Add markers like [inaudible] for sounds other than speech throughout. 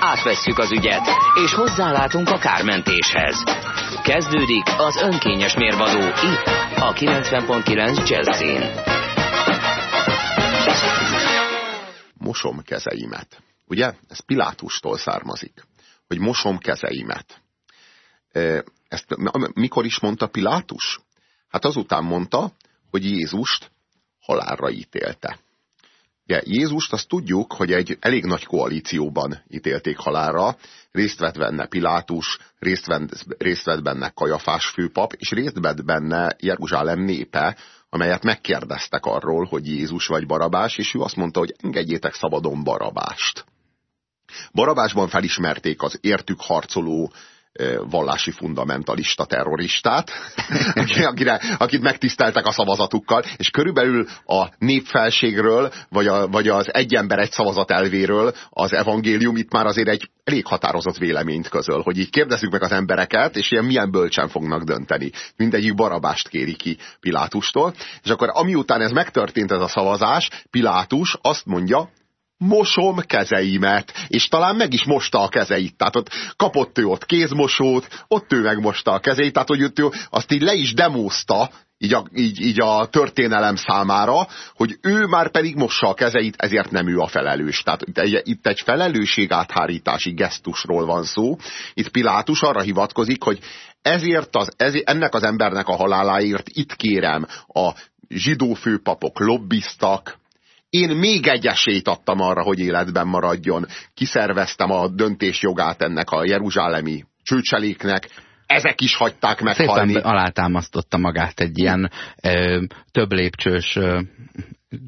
Átvesszük az ügyet, és hozzálátunk a kármentéshez. Kezdődik az önkényes mérvadó itt, a 90.9 Jazzin. Mosom kezeimet. Ugye? Ez Pilátustól származik, hogy mosom kezeimet. Ezt mikor is mondta Pilátus? Hát azután mondta, hogy Jézust halálra ítélte. Ugye, Jézust azt tudjuk, hogy egy elég nagy koalícióban ítélték halálra, részt vett benne Pilátus, részt vett, részt vett benne Kajafás főpap, és részt vett benne Jeruzsálem népe, amelyet megkérdeztek arról, hogy Jézus vagy Barabás, és ő azt mondta, hogy engedjétek szabadon Barabást. Barabásban felismerték az értük harcoló vallási fundamentalista terroristát, [laughs] akire, akit megtiszteltek a szavazatukkal, és körülbelül a népfelségről, vagy, a, vagy az egy ember egy szavazat elvéről az evangélium itt már azért egy elég határozott véleményt közöl, hogy így kérdezzük meg az embereket, és ilyen milyen bölcsen fognak dönteni. Mindegyik barabást kéri ki Pilátustól, és akkor amiután ez megtörtént ez a szavazás, Pilátus azt mondja, mosom kezeimet, és talán meg is mosta a kezeit. Tehát ott kapott ő ott kézmosót, ott ő megmosta a kezeit, tehát hogy ő azt így le is demózta, így a, így, így a történelem számára, hogy ő már pedig mossa a kezeit, ezért nem ő a felelős. Tehát egy, itt egy felelősség áthárítási gesztusról van szó. Itt Pilátus arra hivatkozik, hogy ezért az, ezért, ennek az embernek a haláláért itt kérem a zsidó főpapok lobbiztak, én még egy esélyt adtam arra, hogy életben maradjon. Kiszerveztem a döntésjogát ennek a jeruzsálemi csőcseléknek, ezek is hagyták meghalni. Szépen alátámasztotta magát egy ilyen ö, több lépcsős ö,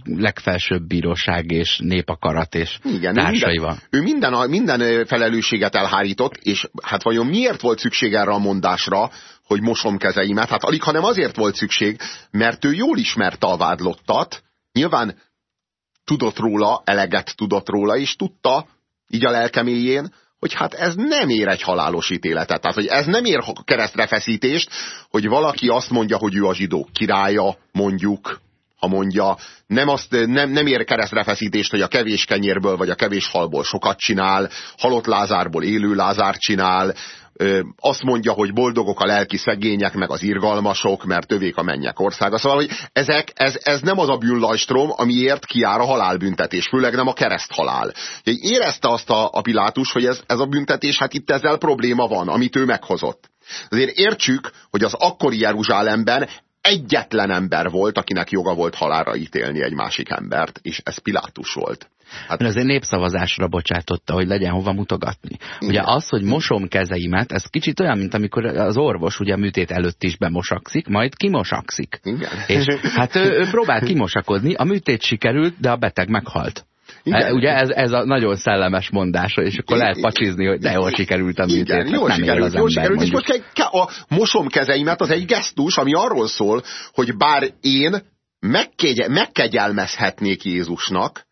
legfelsőbb bíróság és népakarat és Igen, társaival. Ő minden, ő minden, minden felelősséget elhárított, és hát vajon miért volt szükség erre a mondásra, hogy mosom kezeimet? Hát alig, hanem azért volt szükség, mert ő jól ismerte a vádlottat, nyilván tudott róla, eleget tudott róla, és tudta, így a lelkeméjén, hogy hát ez nem ér egy halálos ítéletet. Tehát, hogy ez nem ér keresztrefeszítést, hogy valaki azt mondja, hogy ő a zsidó királya, mondjuk, ha mondja, nem, azt, nem, nem ér keresztrefeszítést, hogy a kevés kenyérből vagy a kevés halból sokat csinál, halott Lázárból élő Lázár csinál, azt mondja, hogy boldogok a lelki szegények, meg az irgalmasok, mert övék a mennyek országa. Szóval, hogy ezek, ez, ez nem az a bűnlajstrom, amiért kiár a halálbüntetés, főleg nem a kereszthalál. Érezte azt a, a Pilátus, hogy ez, ez a büntetés, hát itt ezzel probléma van, amit ő meghozott. Azért értsük, hogy az akkori Jeruzsálemben egyetlen ember volt, akinek joga volt halára ítélni egy másik embert, és ez Pilátus volt. Hát azért népszavazásra bocsátotta, hogy legyen hova mutogatni. Igen. Ugye az, hogy mosom kezeimet, ez kicsit olyan, mint amikor az orvos ugye a műtét előtt is bemosakszik, majd kimosakszik. Igen. És [laughs] hát ő, ő próbál kimosakodni, a műtét sikerült, de a beteg meghalt. Igen. E, ugye ez, ez a nagyon szellemes mondása, és akkor lehet pacsizni, hogy de jól sikerült a műtét. Igen, jól sikerült, jól sikerült, és most a mosom kezeimet az egy gesztus, ami arról szól, hogy bár én megkegy, megkegyelmezhetnék Jézusnak,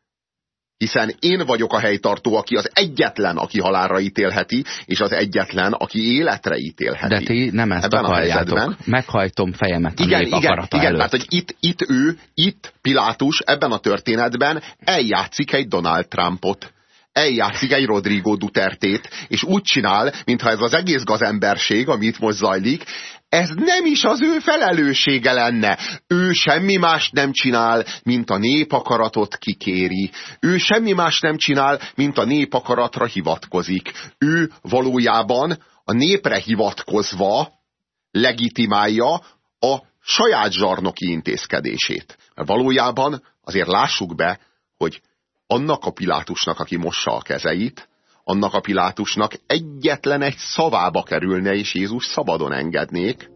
hiszen én vagyok a helytartó, aki az egyetlen, aki halálra ítélheti, és az egyetlen, aki életre ítélheti. De ti nem ezt Ebben akarjátok. A Meghajtom fejemet a igen, nép igen, igen, előtt. mert hogy itt, itt ő, itt Pilátus ebben a történetben eljátszik egy Donald Trumpot eljátszik egy Rodrigo Dutertét, és úgy csinál, mintha ez az egész gazemberség, amit most zajlik, ez nem is az ő felelőssége lenne. Ő semmi más nem csinál, mint a népakaratot kikéri. Ő semmi más nem csinál, mint a népakaratra hivatkozik. Ő valójában a népre hivatkozva legitimálja a saját zsarnoki intézkedését. Mert valójában azért lássuk be, hogy annak a Pilátusnak, aki mossa a kezeit, annak a Pilátusnak egyetlen egy szavába kerülne, és Jézus szabadon engednék,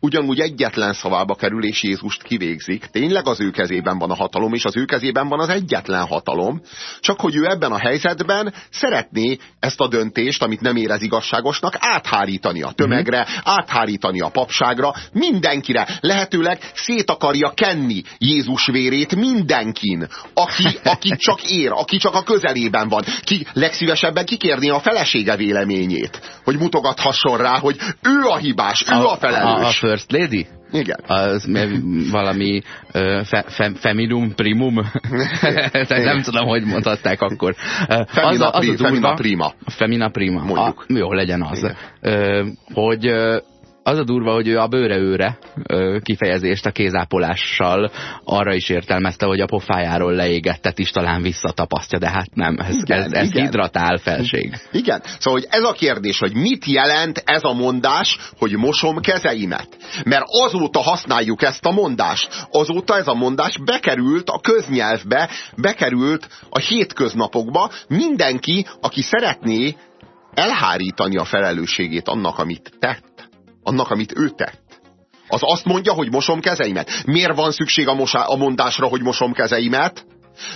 ugyanúgy egyetlen szavába kerül, és Jézust kivégzik. Tényleg az ő kezében van a hatalom, és az ő kezében van az egyetlen hatalom. Csak hogy ő ebben a helyzetben szeretné ezt a döntést, amit nem érez igazságosnak, áthárítani a tömegre, áthárítani a papságra, mindenkire. Lehetőleg szét akarja kenni Jézus vérét mindenkin, aki, aki csak ér, aki csak a közelében van. Ki legszívesebben kikérni a felesége véleményét, hogy mutogathasson rá, hogy ő a hibás, ő a, a felelős. A, a First Lady? Igen. Az valami uh, fe, fe, feminum primum. [laughs] nem tudom, hogy mondhatták akkor. Femina, az, az a durva, femina prima. Femina prima. Mondjuk. A, jó, legyen az. Uh, hogy az a durva, hogy ő a bőre-őre kifejezést a kézápolással arra is értelmezte, hogy a pofájáról leégettet is talán visszatapasztja, de hát nem, ez, igen, ez, ez igen. hidratál felség. Igen, szóval hogy ez a kérdés, hogy mit jelent ez a mondás, hogy mosom kezeimet. Mert azóta használjuk ezt a mondást, azóta ez a mondás bekerült a köznyelvbe, bekerült a hétköznapokba, mindenki, aki szeretné elhárítani a felelősségét annak, amit tett, annak, amit ő tett. Az azt mondja, hogy mosom kezeimet. Miért van szükség a, mosá, a mondásra, hogy mosom kezeimet?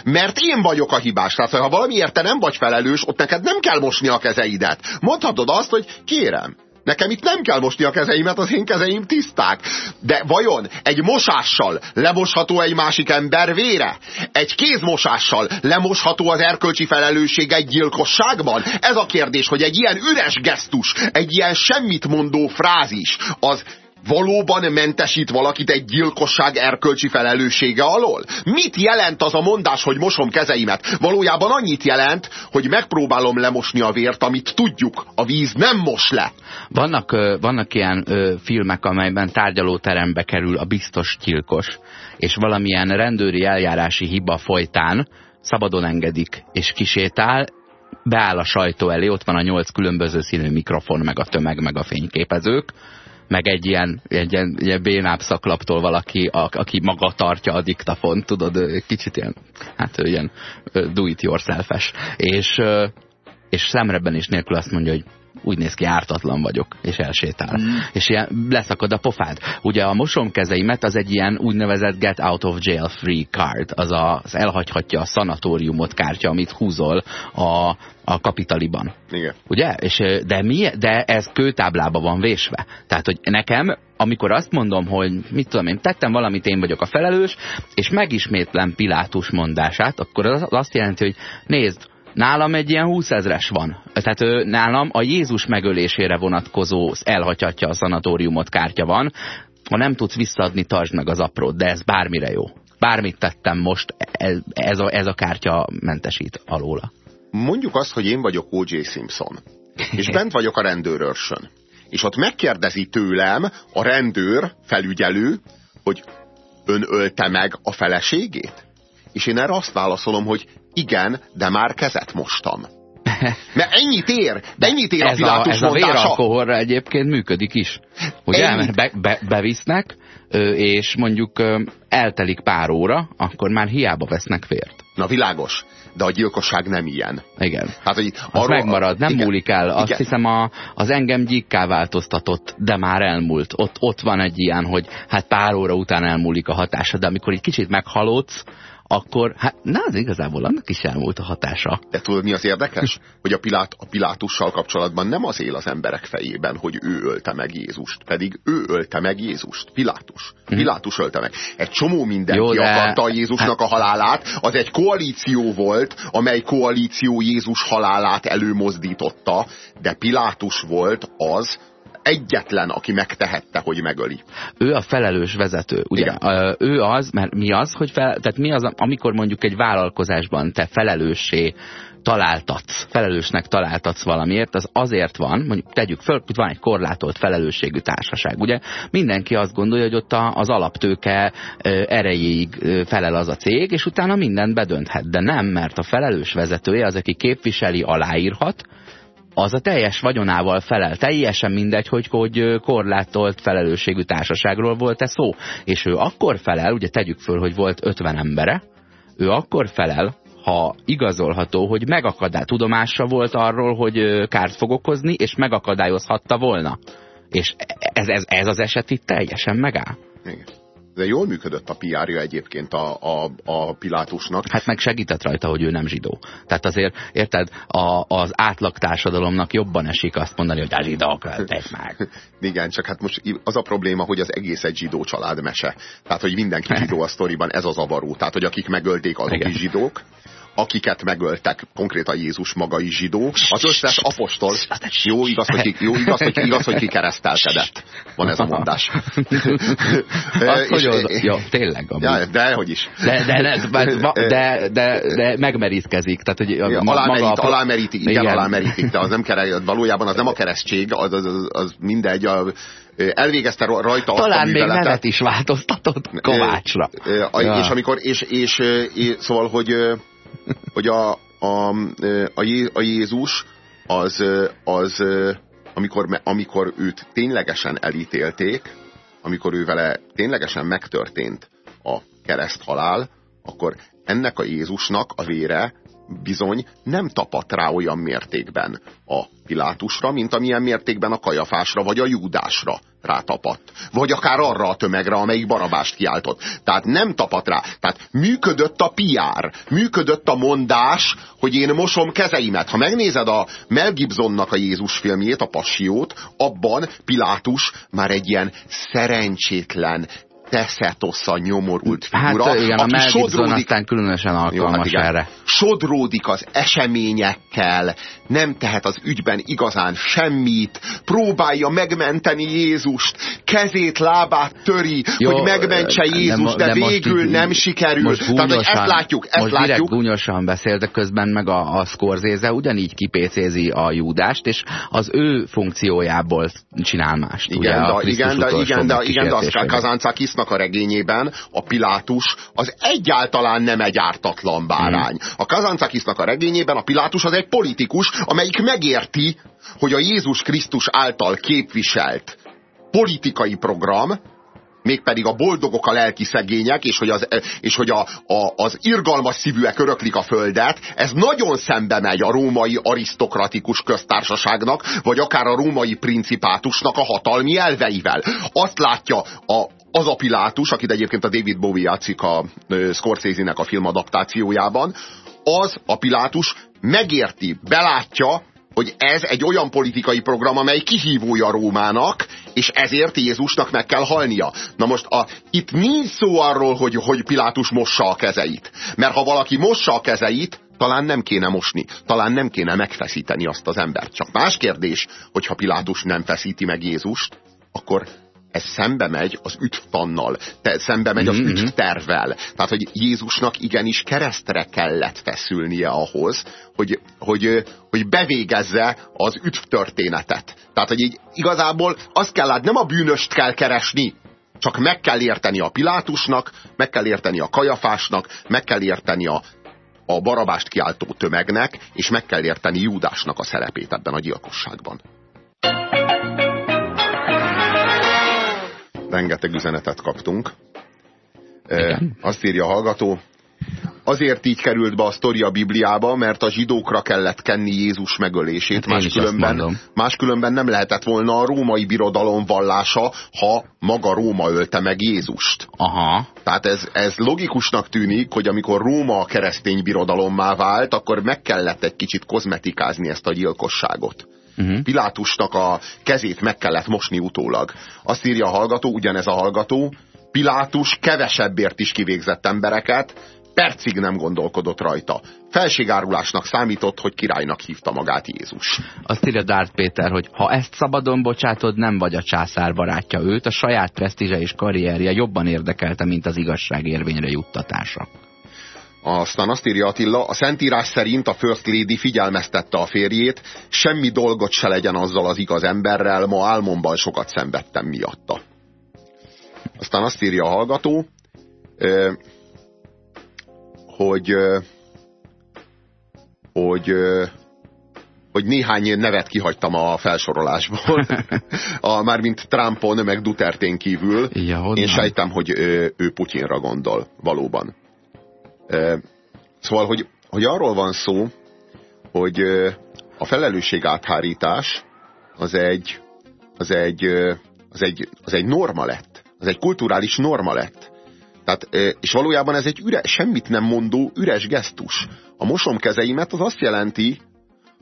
Mert én vagyok a hibás. Tehát, ha valamiért te nem vagy felelős, ott neked nem kell mosni a kezeidet. Mondhatod azt, hogy kérem, Nekem itt nem kell mosni a kezeimet, az én kezeim tiszták. De vajon egy mosással lemosható egy másik ember vére? Egy kézmosással lemosható az erkölcsi felelősség egy gyilkosságban? Ez a kérdés, hogy egy ilyen üres gesztus, egy ilyen semmit mondó frázis, az valóban mentesít valakit egy gyilkosság erkölcsi felelőssége alól? Mit jelent az a mondás, hogy mosom kezeimet? Valójában annyit jelent, hogy megpróbálom lemosni a vért, amit tudjuk, a víz nem mos le. Vannak, vannak ilyen filmek, amelyben tárgyalóterembe kerül a biztos gyilkos, és valamilyen rendőri eljárási hiba folytán szabadon engedik, és kisétál, beáll a sajtó elé, ott van a nyolc különböző színű mikrofon, meg a tömeg, meg a fényképezők, meg egy ilyen, egy ilyen, ilyen bénább szaklaptól valaki, a, aki maga tartja a diktafont, tudod, kicsit ilyen, hát ilyen do it yourself -es. És, és szemreben is nélkül azt mondja, hogy úgy néz ki, ártatlan vagyok, és elsétál. Mm. És ilyen leszakad a pofád. Ugye a mosomkezeimet az egy ilyen úgynevezett get out of jail free card, az az elhagyhatja a szanatóriumot kártya, amit húzol a, a kapitaliban. Igen. Ugye? És, de, mi, de ez kőtáblába van vésve. Tehát, hogy nekem, amikor azt mondom, hogy mit tudom én, tettem valamit, én vagyok a felelős, és megismétlem Pilátus mondását, akkor az azt jelenti, hogy nézd, Nálam egy ilyen 20 ezres van. Tehát ő, nálam a Jézus megölésére vonatkozó elhagyhatja a szanatóriumot kártya van. Ha nem tudsz visszaadni, tartsd meg az aprót, de ez bármire jó. Bármit tettem most, ez, ez, a, ez a kártya mentesít alóla. Mondjuk azt, hogy én vagyok O.J. Simpson, és [laughs] bent vagyok a rendőrörsön. És ott megkérdezi tőlem a rendőr, felügyelő, hogy ön ölte meg a feleségét? És én erre azt válaszolom, hogy igen, de már kezet mostam. Mert ennyit ér, de ennyit ér ez a Pilátus Ez a véralkoholra egyébként működik is. Ugye? Mert be, be, bevisznek, és mondjuk eltelik pár óra, akkor már hiába vesznek vért. Na világos de a gyilkosság nem ilyen. Igen. Hát, hogy arról, az megmarad, nem igen, múlik el. Azt igen. hiszem a, az engem gyíkká változtatott, de már elmúlt. Ott, ott van egy ilyen, hogy hát pár óra után elmúlik a hatása, de amikor egy kicsit meghalódsz, akkor hát na, az igazából annak is elmúlt a hatása. De tudod, mi az érdekes? Hogy a, Pilát, a Pilátussal kapcsolatban nem az él az emberek fejében, hogy ő ölte meg Jézust, pedig ő ölte meg Jézust. Pilátus. Mhm. Pilátus ölte meg. Egy csomó mindenki Jó, de... akarta Jézusnak hát... a halálát. Az egy koalíció volt, amely koalíció Jézus halálát előmozdította, de Pilátus volt az, egyetlen, aki megtehette, hogy megöli. Ő a felelős vezető, ugye? Igen. Ő az, mert mi az, hogy fel, tehát mi az, amikor mondjuk egy vállalkozásban te felelőssé találtatsz, felelősnek találtatsz valamiért, az azért van, mondjuk tegyük föl, hogy van egy korlátolt felelősségű társaság, ugye? Mindenki azt gondolja, hogy ott az alaptőke erejéig felel az a cég, és utána mindent bedönthet, de nem, mert a felelős vezetője az, aki képviseli, aláírhat, az a teljes vagyonával felel. Teljesen mindegy, hogy, hogy korlátolt felelősségű társaságról volt-e szó. És ő akkor felel, ugye tegyük föl, hogy volt 50 embere, ő akkor felel, ha igazolható, hogy megakadály, tudomásra volt arról, hogy kárt fog okozni, és megakadályozhatta volna. És ez, ez, ez az eset itt teljesen megáll. Igen. De jól működött a PR-ja egyébként a, a, a Pilátusnak. Hát meg segített rajta, hogy ő nem zsidó. Tehát azért, érted, a, az átlag társadalomnak jobban esik azt mondani, hogy a zsidók ölték meg. [laughs] Igen, csak hát most az a probléma, hogy az egész egy zsidó családmese. Tehát, hogy mindenki zsidó a sztoriban, ez az avaró. Tehát, hogy akik megölték, azok Igen. is zsidók akiket megöltek, konkrétan Jézus maga is zsidó, az összes apostol, jó igaz, hogy, jó, igaz, hogy, igaz, hogy kikeresztelkedett. Van ez a mondás. [laughs] Azt, hogy oda, jó, tényleg. Ja, de hogy is. De, de, de, de, de, [laughs] de megmerítkezik. Tehát, hogy alámerít, maga a... alámerítik, igen, igen, alámerítik, de az nem kere, valójában az nem a keresztség, az, az, az, az mindegy, a, elvégezte rajta Talán azt a még nevet is változtatott Kovácsra. Ja. És amikor, és, és, és szóval, hogy hogy a, a, a, a Jézus az, az amikor, amikor őt ténylegesen elítélték, amikor ő vele ténylegesen megtörtént a kereszthalál, akkor ennek a Jézusnak a vére bizony nem tapadt rá olyan mértékben a Pilátusra, mint amilyen mértékben a Kajafásra vagy a Júdásra rátapadt. Vagy akár arra a tömegre, amelyik barabást kiáltott. Tehát nem tapadt rá. Tehát működött a PR, működött a mondás, hogy én mosom kezeimet. Ha megnézed a Mel Gibsonnak a Jézus filmjét, a Passiót, abban Pilátus már egy ilyen szerencsétlen, Teszetossa nyomorult figura. Hát igen, aki a Gibson aztán különösen alkalmas Jó, hát igen, erre. Sodródik az eseményekkel, nem tehet az ügyben igazán semmit, próbálja megmenteni Jézust, kezét, lábát töri, Jó, hogy megmentse Jézust, de, de végül így, nem sikerül. Most gúnyosan, Tehát, hogy ezt látjuk, ezt most látjuk. gúnyosan beszél, de közben meg a, a Scorsese ugyanígy kipécézi a Júdást, és az ő funkciójából csinál mást. Igen, ugye, de, igen, de, igen, de, igen, de az Kazancakisnak a regényében a Pilátus az egyáltalán nem egy ártatlan bárány. Hmm. A Kazancakisnak a regényében a Pilátus az egy politikus, amelyik megérti, hogy a Jézus Krisztus által képviselt politikai program, mégpedig a boldogok a lelki szegények, és hogy, az, és hogy a, a, az irgalmas szívűek öröklik a földet, ez nagyon szembe megy a római arisztokratikus köztársaságnak, vagy akár a római principátusnak a hatalmi elveivel. Azt látja a, az a Pilátus, akit egyébként a David Bowie játszik a Scorsese-nek a filmadaptációjában, az a Pilátus megérti, belátja, hogy ez egy olyan politikai program, amely kihívója Rómának, és ezért Jézusnak meg kell halnia. Na most a, itt nincs szó arról, hogy, hogy Pilátus mossa a kezeit. Mert ha valaki mossa a kezeit, talán nem kéne mosni, talán nem kéne megfeszíteni azt az embert. Csak más kérdés, hogyha Pilátus nem feszíti meg Jézust, akkor ez szembe megy az üdvtannal, szembe megy az mm -hmm. üdvtervvel. Tehát, hogy Jézusnak igenis keresztre kellett feszülnie ahhoz, hogy, hogy, hogy bevégezze az üdvtörténetet. Tehát, hogy így igazából azt kell látni, nem a bűnöst kell keresni, csak meg kell érteni a Pilátusnak, meg kell érteni a Kajafásnak, meg kell érteni a, a barabást kiáltó tömegnek, és meg kell érteni Júdásnak a szerepét ebben a gyilkosságban. Rengeteg üzenetet kaptunk. Igen. Azt írja a hallgató, azért így került be a sztori a Bibliába, mert a zsidókra kellett kenni Jézus megölését, hát máskülönben, máskülönben nem lehetett volna a római birodalom vallása, ha maga Róma ölte meg Jézust. Aha. Tehát ez, ez logikusnak tűnik, hogy amikor Róma a keresztény birodalommá vált, akkor meg kellett egy kicsit kozmetikázni ezt a gyilkosságot. Uh-huh. Pilátusnak a kezét meg kellett mosni utólag. Azt írja a hallgató, ugyanez a hallgató, Pilátus kevesebbért is kivégzett embereket, percig nem gondolkodott rajta. Felségárulásnak számított, hogy királynak hívta magát Jézus. Azt írja Dárt Péter, hogy ha ezt szabadon bocsátod, nem vagy a császár barátja. Őt a saját presztízse és karrierje jobban érdekelte, mint az igazság érvényre juttatása. Aztán azt írja Attila, a Szentírás szerint a First Lady figyelmeztette a férjét, semmi dolgot se legyen azzal az igaz emberrel, ma álmomban sokat szenvedtem miatta. Aztán azt írja a hallgató, hogy hogy hogy néhány nevet kihagytam a felsorolásból. [laughs] a, mármint Trumpon, meg Dutertén kívül. Ja, Én sejtem, hogy ő, ő Putyinra gondol, valóban. Szóval, hogy, hogy arról van szó, hogy a felelősség áthárítás az egy, az egy, az egy, az egy norma lett. Az egy kulturális norma lett. Tehát, és valójában ez egy üres, semmit nem mondó, üres gesztus. A mosom kezeimet az azt jelenti,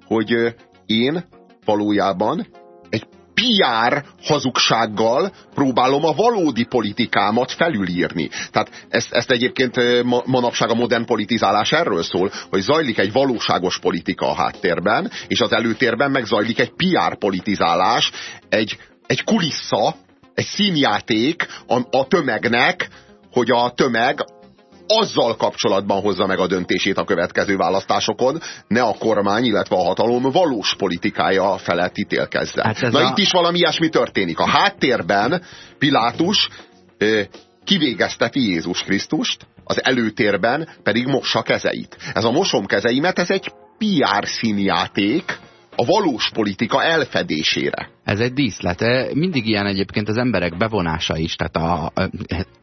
hogy én valójában egy PR hazugsággal próbálom a valódi politikámat felülírni. Tehát ezt, ezt egyébként ma, manapság a modern politizálás erről szól, hogy zajlik egy valóságos politika a háttérben, és az előtérben meg zajlik egy PR politizálás, egy, egy kulissza, egy színjáték a, a tömegnek, hogy a tömeg azzal kapcsolatban hozza meg a döntését a következő választásokon, ne a kormány, illetve a hatalom valós politikája felett ítélkezze. Hát Na a... itt is valami ilyesmi történik. A háttérben Pilátus kivégezteti Jézus Krisztust, az előtérben pedig mossa kezeit. Ez a mosom kezeimet, ez egy PR színjáték, a valós politika elfedésére. Ez egy díszlet. E, mindig ilyen egyébként az emberek bevonása is, tehát a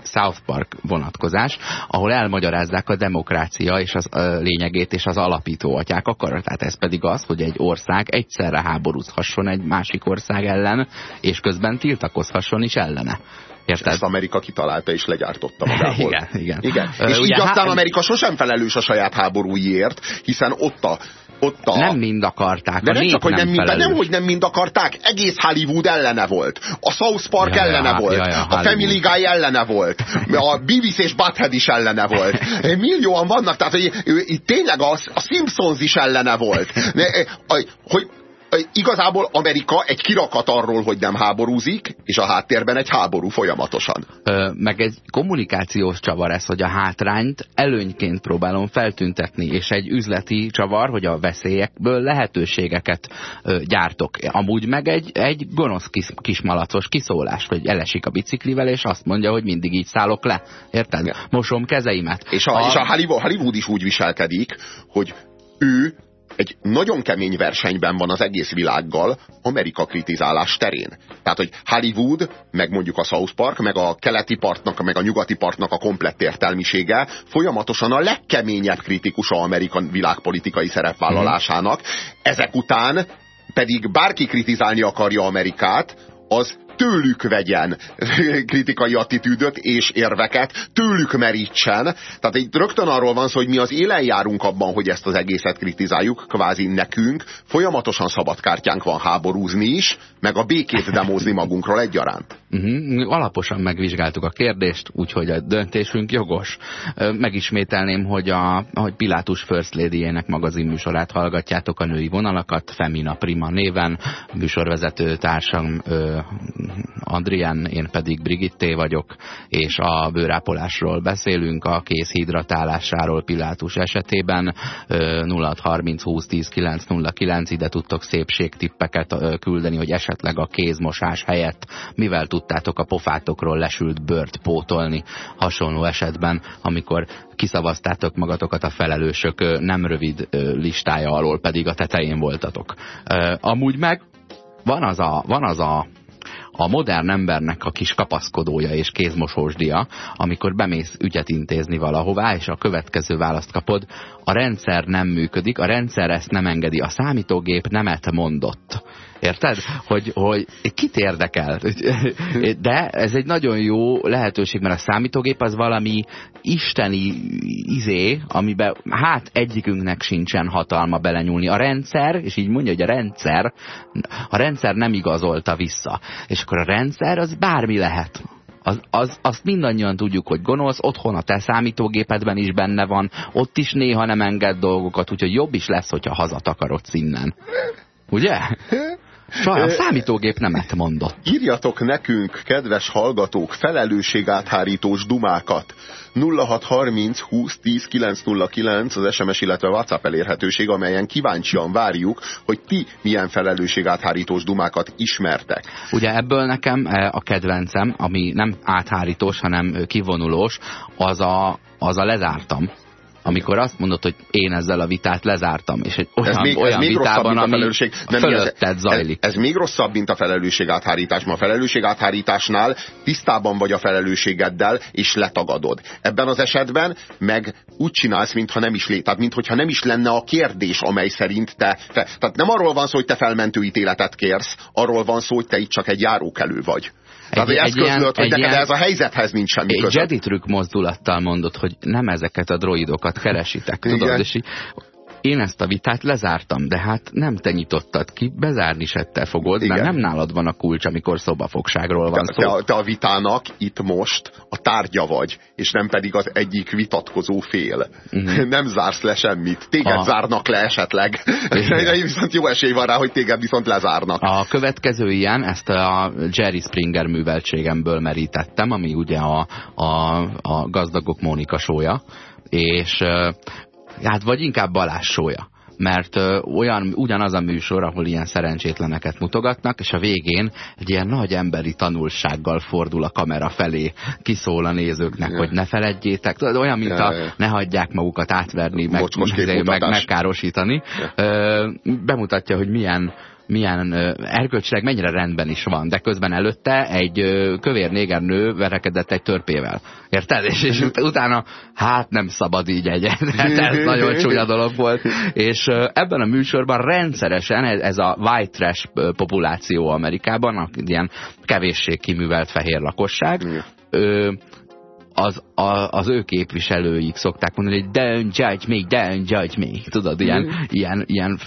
South Park vonatkozás, ahol elmagyarázzák a demokrácia és az a lényegét és az alapító atyák akaratát. Ez pedig az, hogy egy ország egyszerre háborúzhasson egy másik ország ellen, és közben tiltakozhasson is ellene. Érted? Ezt Amerika kitalálta és legyártotta magából. [laughs] igen, igen. igen. És Ugye, így aztán Amerika sosem felelős a saját háborúiért, hiszen ott a ott a... Nem mind akarták. De nem csak, hogy nem, mind, nem, hogy nem mind akarták, egész Hollywood ellene volt. A South Park ja, ellene ja, volt. Ja, ja, a Family Guy ellene volt. A Beavis és Butthead is ellene volt. [laughs] Millióan vannak, tehát hogy, tényleg a, a Simpsons is ellene volt. Hogy igazából Amerika egy kirakat arról, hogy nem háborúzik, és a háttérben egy háború folyamatosan. Ö, meg egy kommunikációs csavar ez, hogy a hátrányt előnyként próbálom feltüntetni, és egy üzleti csavar, hogy a veszélyekből lehetőségeket ö, gyártok. Amúgy meg egy, egy gonosz kis, kismalacos kiszólás, hogy elesik a biciklivel, és azt mondja, hogy mindig így szállok le. Érted? Ja. Mosom kezeimet. És a, a... És a Hollywood, Hollywood is úgy viselkedik, hogy ő egy nagyon kemény versenyben van az egész világgal Amerika kritizálás terén. Tehát, hogy Hollywood, meg mondjuk a South Park, meg a keleti partnak, meg a nyugati partnak a komplett értelmisége folyamatosan a legkeményebb kritikusa Amerika világpolitikai szerepvállalásának. Ezek után pedig bárki kritizálni akarja Amerikát, az tőlük vegyen kritikai attitűdöt és érveket, tőlük merítsen. Tehát itt rögtön arról van szó, hogy mi az élen járunk abban, hogy ezt az egészet kritizáljuk, kvázi nekünk. Folyamatosan szabadkártyánk van háborúzni is, meg a békét demózni magunkról egyaránt. Uh mhm. -huh. Alaposan megvizsgáltuk a kérdést, úgyhogy a döntésünk jogos. Megismételném, hogy, a, hogy Pilátus First Lady-ének magazinműsorát hallgatjátok a női vonalakat, Femina Prima néven, műsorvezető társam Adrián, én pedig Brigitté vagyok, és a bőrápolásról beszélünk, a kész hidratálásáról Pilátus esetében 0630 20 10 909, ide tudtok szépségtippeket küldeni, hogy esetleg a kézmosás helyett mivel tudtátok a pofátokról lesült bört pótolni hasonló esetben, amikor kiszavaztátok magatokat a felelősök nem rövid listája alól, pedig a tetején voltatok. Amúgy meg van az a, van az a a modern embernek a kis kapaszkodója és kézmosósdia, amikor bemész ügyet intézni valahová, és a következő választ kapod, a rendszer nem működik, a rendszer ezt nem engedi, a számítógép nemet mondott. Érted? Hogy, hogy kit érdekel? De ez egy nagyon jó lehetőség, mert a számítógép az valami isteni izé, amiben hát egyikünknek sincsen hatalma belenyúlni. A rendszer, és így mondja, hogy a rendszer, a rendszer nem igazolta vissza. És akkor a rendszer az bármi lehet az, az, azt mindannyian tudjuk, hogy gonosz, otthon a te számítógépedben is benne van, ott is néha nem enged dolgokat, úgyhogy jobb is lesz, hogyha hazatakarodsz innen. Ugye? Sajnos számítógép nemet mondott. Írjatok nekünk, kedves hallgatók, felelősségáthárítós dumákat. 0630 20 10 909 az SMS, illetve WhatsApp elérhetőség, amelyen kíváncsian várjuk, hogy ti milyen felelősségáthárítós dumákat ismertek. Ugye ebből nekem e, a kedvencem, ami nem áthárítós, hanem kivonulós, az a, az a lezártam amikor azt mondod, hogy én ezzel a vitát lezártam, és egy olyan, ez még, olyan ez még vitában, rosszabb, mint a felelősség. Nem, fölötted ez, zajlik. Ez, ez még rosszabb, mint a felelősség áthárítás, mert a felelősség áthárításnál tisztában vagy a felelősségeddel, és letagadod. Ebben az esetben meg úgy csinálsz, mintha nem is lé, tehát mintha nem is lenne a kérdés, amely szerint te, te. Tehát nem arról van szó, hogy te felmentő ítéletet kérsz, arról van szó, hogy te itt csak egy járókelő vagy. Tehát egy, egy ilyen, hogy neked ilyen, ez a helyzethez nincs semmi Egy között. Jedi trükk mozdulattal mondod, hogy nem ezeket a droidokat keresitek, tudod? És így, én ezt a vitát lezártam, de hát nem te nyitottad ki, bezárni se te fogod, Igen. mert nem nálad van a kulcs, amikor szobafogságról van te, szó. Te a, te a vitának itt most a tárgya vagy, és nem pedig az egyik vitatkozó fél. Uh mhm. -huh. [laughs] Nem zársz le semmit. Téged a... zárnak le esetleg. [laughs] viszont jó esély van rá, hogy téged viszont lezárnak. A következő ilyen, ezt a Jerry Springer műveltségemből merítettem, ami ugye a, a, a gazdagok Mónika sója, és hát vagy inkább Balázs sója mert ö, olyan, ugyanaz a műsor, ahol ilyen szerencsétleneket mutogatnak, és a végén egy ilyen nagy emberi tanulsággal fordul a kamera felé, kiszól a nézőknek, ja. hogy ne feledjétek, olyan, mint ja, a ja. ne hagyják magukat átverni, meg, meg, megkárosítani. Ja. Ö, bemutatja, hogy milyen milyen erkölcsileg mennyire rendben is van, de közben előtte egy kövér néger nő verekedett egy törpével. Érted? És, és utána, hát nem szabad így egyet. [laughs] Hát ez nagyon csúnya dolog volt. És ebben a műsorban rendszeresen ez a white trash populáció Amerikában, ilyen kevéssé kiművelt fehér lakosság, az, a, az ő képviselőik szokták mondani, hogy don't judge me, don't judge me. Tudod, ilyen, mm. ilyen, ilyen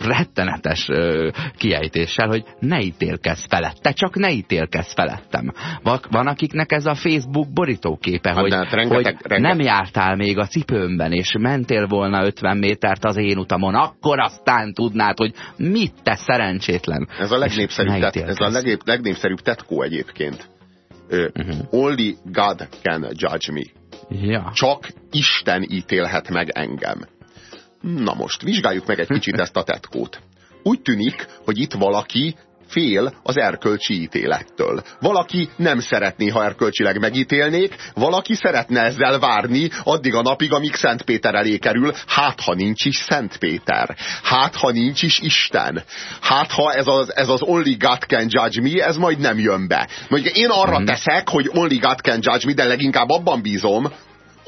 rettenetes uh, kiejtéssel, hogy ne ítélkezz felette, csak ne ítélkezz felettem. Van, van akiknek ez a Facebook borítóképe, hát, hogy, hát rengeteg, hogy rengeteg. nem jártál még a cipőmben, és mentél volna 50 métert az én utamon, akkor aztán tudnád, hogy mit te szerencsétlen. Ez a legnépszerűbb, tet, ez a legnépszerűbb tetkó egyébként Uh -huh. Only God can judge me. Ja. Csak Isten ítélhet meg engem. Na most, vizsgáljuk meg egy kicsit ezt a tetkót. Úgy tűnik, hogy itt valaki fél az erkölcsi ítélettől. Valaki nem szeretné, ha erkölcsileg megítélnék, valaki szeretne ezzel várni addig a napig, amíg Szent Péter elé kerül, hát ha nincs is Szent Péter, hát ha nincs is Isten, hát ha ez az, ez az only God can judge me, ez majd nem jön be. Mondjuk én arra mm. teszek, hogy only God can judge me, de leginkább abban bízom,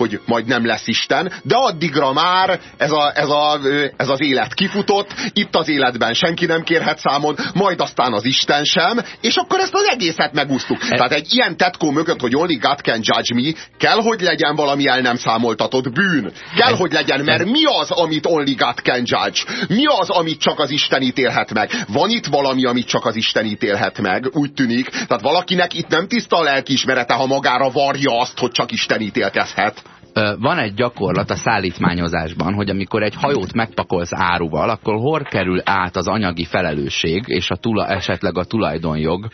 hogy majd nem lesz Isten, de addigra már ez, a, ez, a, ez az élet kifutott, itt az életben senki nem kérhet számon, majd aztán az Isten sem, és akkor ezt az egészet megúsztuk. E Tehát egy ilyen tetkó mögött, hogy only God can judge me, kell, hogy legyen valami el nem számoltatott bűn. Kell, e hogy legyen, mert mi az, amit only God can judge? Mi az, amit csak az Isten ítélhet meg? Van itt valami, amit csak az Isten ítélhet meg, úgy tűnik. Tehát valakinek itt nem tiszta a lelkiismerete, ha magára varja azt, hogy csak Isten ítélkezhet van egy gyakorlat a szállítmányozásban, hogy amikor egy hajót megpakolsz áruval, akkor hol kerül át az anyagi felelősség és a tula, esetleg a tulajdonjog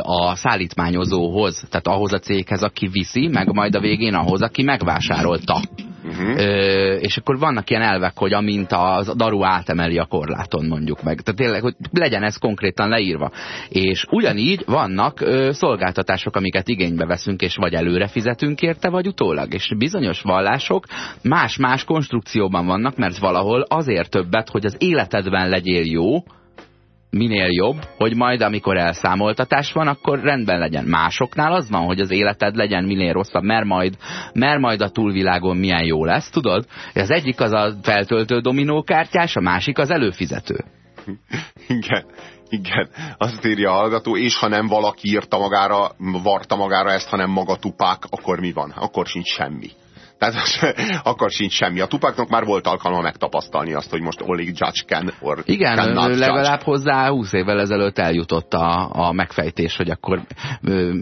a szállítmányozóhoz, tehát ahhoz a céghez, aki viszi, meg majd a végén ahhoz, aki megvásárolta. Uh mhm. -huh. Ö, és akkor vannak ilyen elvek, hogy amint a daru átemeli a korláton mondjuk meg. Tehát tényleg, hogy legyen ez konkrétan leírva. És ugyanígy vannak ö, szolgáltatások, amiket igénybe veszünk, és vagy előre fizetünk érte, vagy utólag. És bizonyos vallások más-más konstrukcióban vannak, mert valahol azért többet, hogy az életedben legyél jó, minél jobb, hogy majd amikor elszámoltatás van, akkor rendben legyen. Másoknál az van, hogy az életed legyen minél rosszabb, mert majd, mert majd a túlvilágon milyen jó lesz, tudod? Az egyik az a feltöltő dominókártyás, a másik az előfizető. Igen. Igen, azt írja a hallgató, és ha nem valaki írta magára, varta magára ezt, hanem maga tupák, akkor mi van? Akkor sincs semmi. Tehát [laughs] akkor sincs semmi. A Tupaknak már volt alkalma megtapasztalni azt, hogy most only judge can or Igen, legalább judge. hozzá 20 évvel ezelőtt eljutott a, a megfejtés, hogy akkor ö,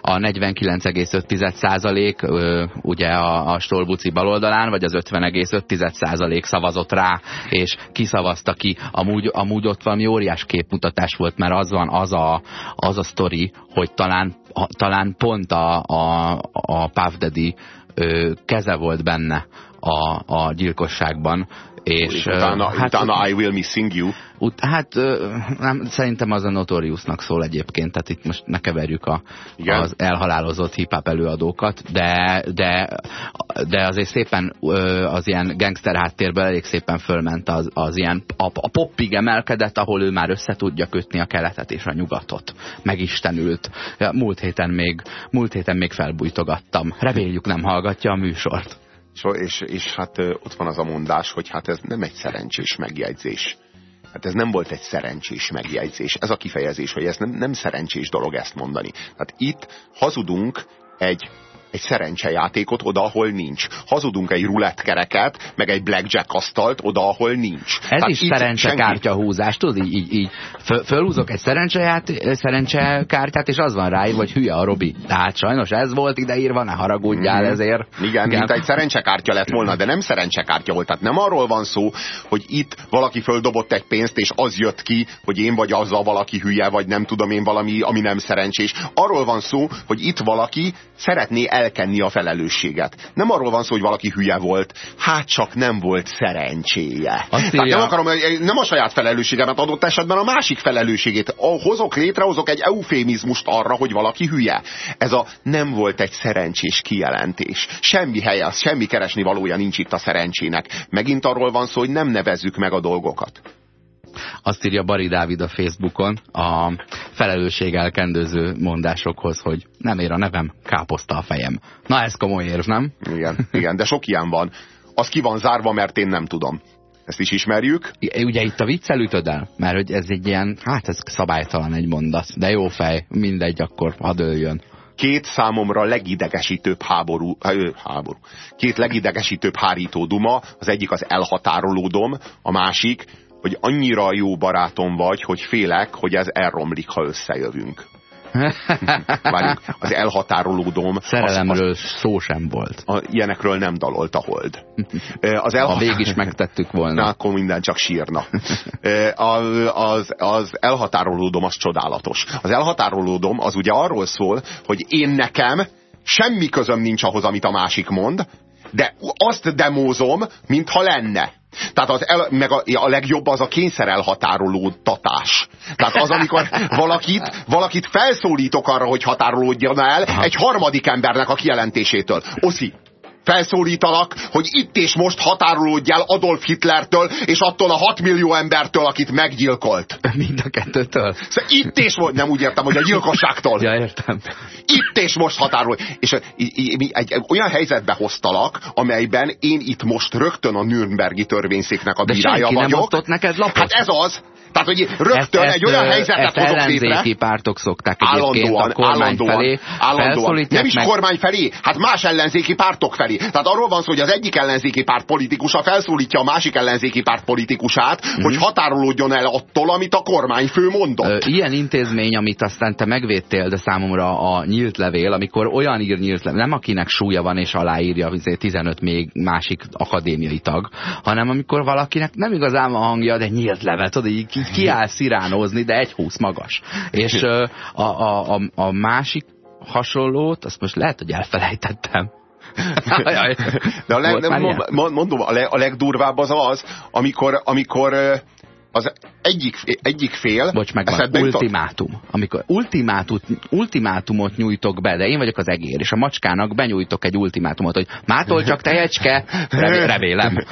a 49,5% ugye a, a Stolbuci baloldalán, vagy az 50,5% szavazott rá, és kiszavazta ki. Amúgy, amúgy ott valami óriás képmutatás volt, mert az van, az a, az a sztori, hogy talán, a, talán pont a, a, a Puff Daddy ö, keze volt benne a, a gyilkosságban. És, utána, hát, utána I will missing you. Ut, hát nem, szerintem az a Notoriusnak szól egyébként, tehát itt most ne keverjük a, az elhalálozott hip-hop előadókat, de, de, de azért szépen az ilyen gangster háttérből elég szépen fölment az, az ilyen, a, a poppig emelkedett, ahol ő már össze tudja kötni a keletet és a nyugatot. Megistenült. Múlt héten még, múlt héten még felbújtogattam. Reméljük nem hallgatja a műsort. És, és, és hát ott van az a mondás, hogy hát ez nem egy szerencsés megjegyzés. Hát ez nem volt egy szerencsés megjegyzés. Ez a kifejezés, hogy ez nem, nem szerencsés dolog ezt mondani. Hát itt hazudunk egy egy szerencsejátékot oda, ahol nincs. Hazudunk egy rulettkereket, meg egy blackjack asztalt oda, ahol nincs. Ez Tehát is szerencsekártyahúzás, tudod, így, így, így föl, fölhúzok egy szerencsekártyát, és az van rá, hogy hülye a Robi. Tehát sajnos ez volt ideírva, ne haragudjál mm. ezért. Igen, Igen, mint egy szerencsekártya lett volna, de nem szerencsekártya volt. Tehát nem arról van szó, hogy itt valaki földobott egy pénzt, és az jött ki, hogy én vagy azzal valaki hülye, vagy nem tudom én valami, ami nem szerencsés. Arról van szó, hogy itt valaki szeretné el elkenni a felelősséget. Nem arról van szó, hogy valaki hülye volt, hát csak nem volt szerencséje. Tehát nem, akarom, nem a saját felelősségemet adott esetben a másik felelősségét. Hozok, létrehozok egy eufémizmust arra, hogy valaki hülye. Ez a nem volt egy szerencsés kijelentés. Semmi helye, semmi keresni valója nincs itt a szerencsének. Megint arról van szó, hogy nem nevezzük meg a dolgokat. Azt írja Bari Dávid a Facebookon a felelősség elkendőző mondásokhoz, hogy nem ér a nevem, káposzta a fejem. Na ez komoly érv, nem? Igen, igen, de sok ilyen van. Az ki van zárva, mert én nem tudom. Ezt is ismerjük. Ugye itt a viccel ütöd el, mert hogy ez egy ilyen, hát ez szabálytalan egy mondat, de jó fej, mindegy, akkor hadd öljön két számomra legidegesítőbb háború, háború, két legidegesítőbb hárító duma, az egyik az elhatárolódom, a másik hogy annyira jó barátom vagy, hogy félek, hogy ez elromlik, ha összejövünk. Várjuk, az elhatárolódom. Szerelemről az, az, szó sem volt. A, ilyenekről nem dalolt a hold. Az elhatár... Ha végig is megtettük volna. Na, akkor minden csak sírna. Az, az, az elhatárolódom az csodálatos. Az elhatárolódom az ugye arról szól, hogy én nekem semmi közöm nincs ahhoz, amit a másik mond, de azt demózom, mintha lenne. Tehát az el, meg a, a legjobb az a kényszer elhatárolódtatás. Tehát az, amikor valakit, valakit felszólítok arra, hogy határolódjon el Aha. egy harmadik embernek a kijelentésétől. Oszi, felszólítalak, hogy itt és most határolódj el Adolf Hitlertől, és attól a 6 millió embertől, akit meggyilkolt. Mind a kettőtől? Szóval itt és most, nem úgy értem, hogy a gyilkosságtól. ja, értem. Itt és most határolódj. És egy, egy, egy olyan helyzetbe hoztalak, amelyben én itt most rögtön a Nürnbergi törvényszéknek a bírája De vagyok. nem neked lapot? Hát ez az. Tehát, hogy rögtön ezt, egy olyan helyzetet ezt hozok létre. pártok szokták állandóan, a kormány állandóan, felé. Állandóan. Nem is meg... kormány felé, hát más ellenzéki pártok felé. Tehát arról van szó, hogy az egyik ellenzéki párt politikusa felszólítja a másik ellenzéki párt politikusát, mm. hogy határolódjon el attól, amit a kormányfő mondott. Ilyen intézmény, amit aztán te megvédtél, de számomra a nyílt levél, amikor olyan ír nyílt levél, nem akinek súlya van és aláírja 15 még másik akadémiai tag, hanem amikor valakinek nem igazán a hangja, de nyílt level, tudod, így így kiáll sziránozni, de egy húsz magas. És a, a, a, a másik hasonlót, azt most lehet, hogy elfelejtettem. [laughs] De a leg, nem, mondom, a, leg, a legdurvább az az, amikor, amikor az egyik, egyik fél... Bocs, meg van, ultimátum. Amikor ultimátumot, ultimátumot nyújtok be, de én vagyok az egér, és a macskának benyújtok egy ultimátumot, hogy mától csak tejecske, remélem. [laughs]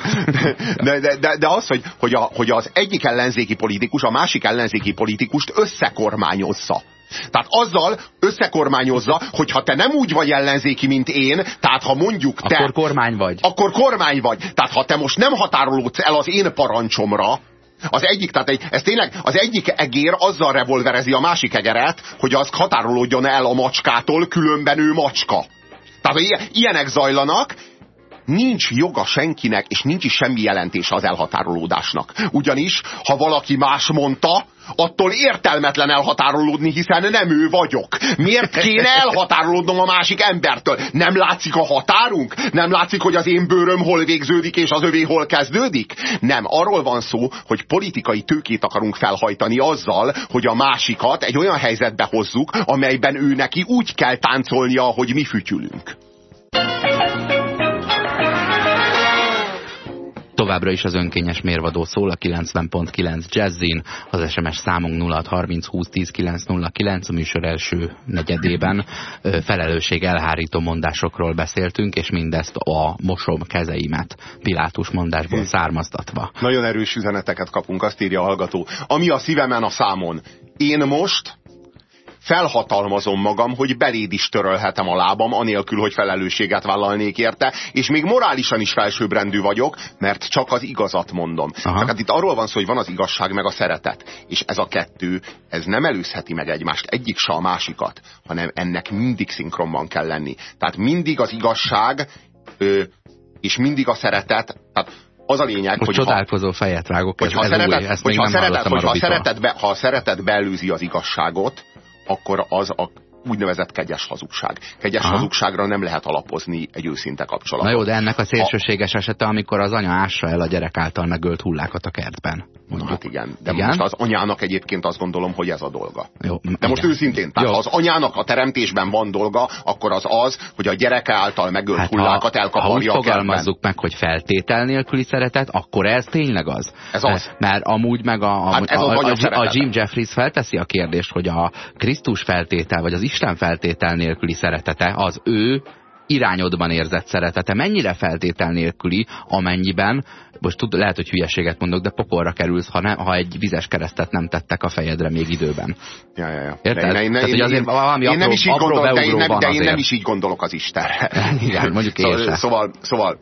De, de, de, de az, hogy, hogy, a, hogy az egyik ellenzéki politikus a másik ellenzéki politikust összekormányozza. Tehát azzal összekormányozza, hogy ha te nem úgy vagy ellenzéki, mint én, tehát ha mondjuk te... Akkor kormány vagy. Akkor kormány vagy. Tehát ha te most nem határolódsz el az én parancsomra, az egyik, tehát egy, ez tényleg, az egyik egér azzal revolverezi a másik egeret, hogy az határolódjon el a macskától, különben ő macska. Tehát ilyenek zajlanak, nincs joga senkinek, és nincs is semmi jelentése az elhatárolódásnak. Ugyanis, ha valaki más mondta, attól értelmetlen elhatárolódni, hiszen nem ő vagyok. Miért kéne elhatárolódnom a másik embertől? Nem látszik a határunk? Nem látszik, hogy az én bőröm hol végződik, és az övé hol kezdődik? Nem, arról van szó, hogy politikai tőkét akarunk felhajtani azzal, hogy a másikat egy olyan helyzetbe hozzuk, amelyben ő neki úgy kell táncolnia, hogy mi fütyülünk. Továbbra is az önkényes mérvadó szól a 90.9 Jazzin, az SMS számunk 0630 20 10 909, a műsor első negyedében felelősség elhárító mondásokról beszéltünk, és mindezt a mosom kezeimet Pilátus mondásból származtatva. Nagyon erős üzeneteket kapunk, azt írja a hallgató. Ami a szívemen a számon. Én most felhatalmazom magam, hogy beléd is törölhetem a lábam, anélkül, hogy felelősséget vállalnék érte, és még morálisan is felsőbbrendű vagyok, mert csak az igazat mondom. Tehát itt arról van szó, hogy van az igazság meg a szeretet, és ez a kettő, ez nem előzheti meg egymást, egyik se a másikat, hanem ennek mindig szinkronban kell lenni. Tehát mindig az igazság ö, és mindig a szeretet, tehát az a lényeg, Most hogy csodálkozó ha, fejet rágok, hogyha ez, szeretet, új, ezt hogyha szeretet, hogyha szeretet, be, ha a szeretet beelőzi az igazságot, akkor az a úgynevezett kegyes hazugság. Kegyes Aha. hazugságra nem lehet alapozni egy őszinte kapcsolatot. Na jó, de ennek a szélsőséges esete, amikor az anya ássa el a gyerek által megölt hullákat a kertben. Mondjuk. Hát igen, de igen? most az anyának egyébként azt gondolom, hogy ez a dolga. Jó, de igen. most őszintén, tehát ha az anyának a teremtésben van dolga, akkor az az, hogy a gyereke által megölt hát hullákat elkaparja ha úgy fogalmazzuk meg, hogy feltétel nélküli szeretet, akkor ez tényleg az. Ez az. Mert amúgy meg a, a, hát a, a, a, a Jim Jeffries felteszi a kérdést, hogy a Krisztus feltétel, vagy az Isten feltétel nélküli szeretete az ő irányodban érzett szeretete mennyire feltétel nélküli, amennyiben, most tud, lehet, hogy hülyeséget mondok, de pokolra kerülsz, ha, ne, ha egy vizes keresztet nem tettek a fejedre még időben. Ja, ja, ja. Érted? De én, Tehát, azért valami én apró, nem is így gondolok, de én nem, de én nem is így gondolok az Istenre. [laughs] Igen, mondjuk én szóval, szóval, szóval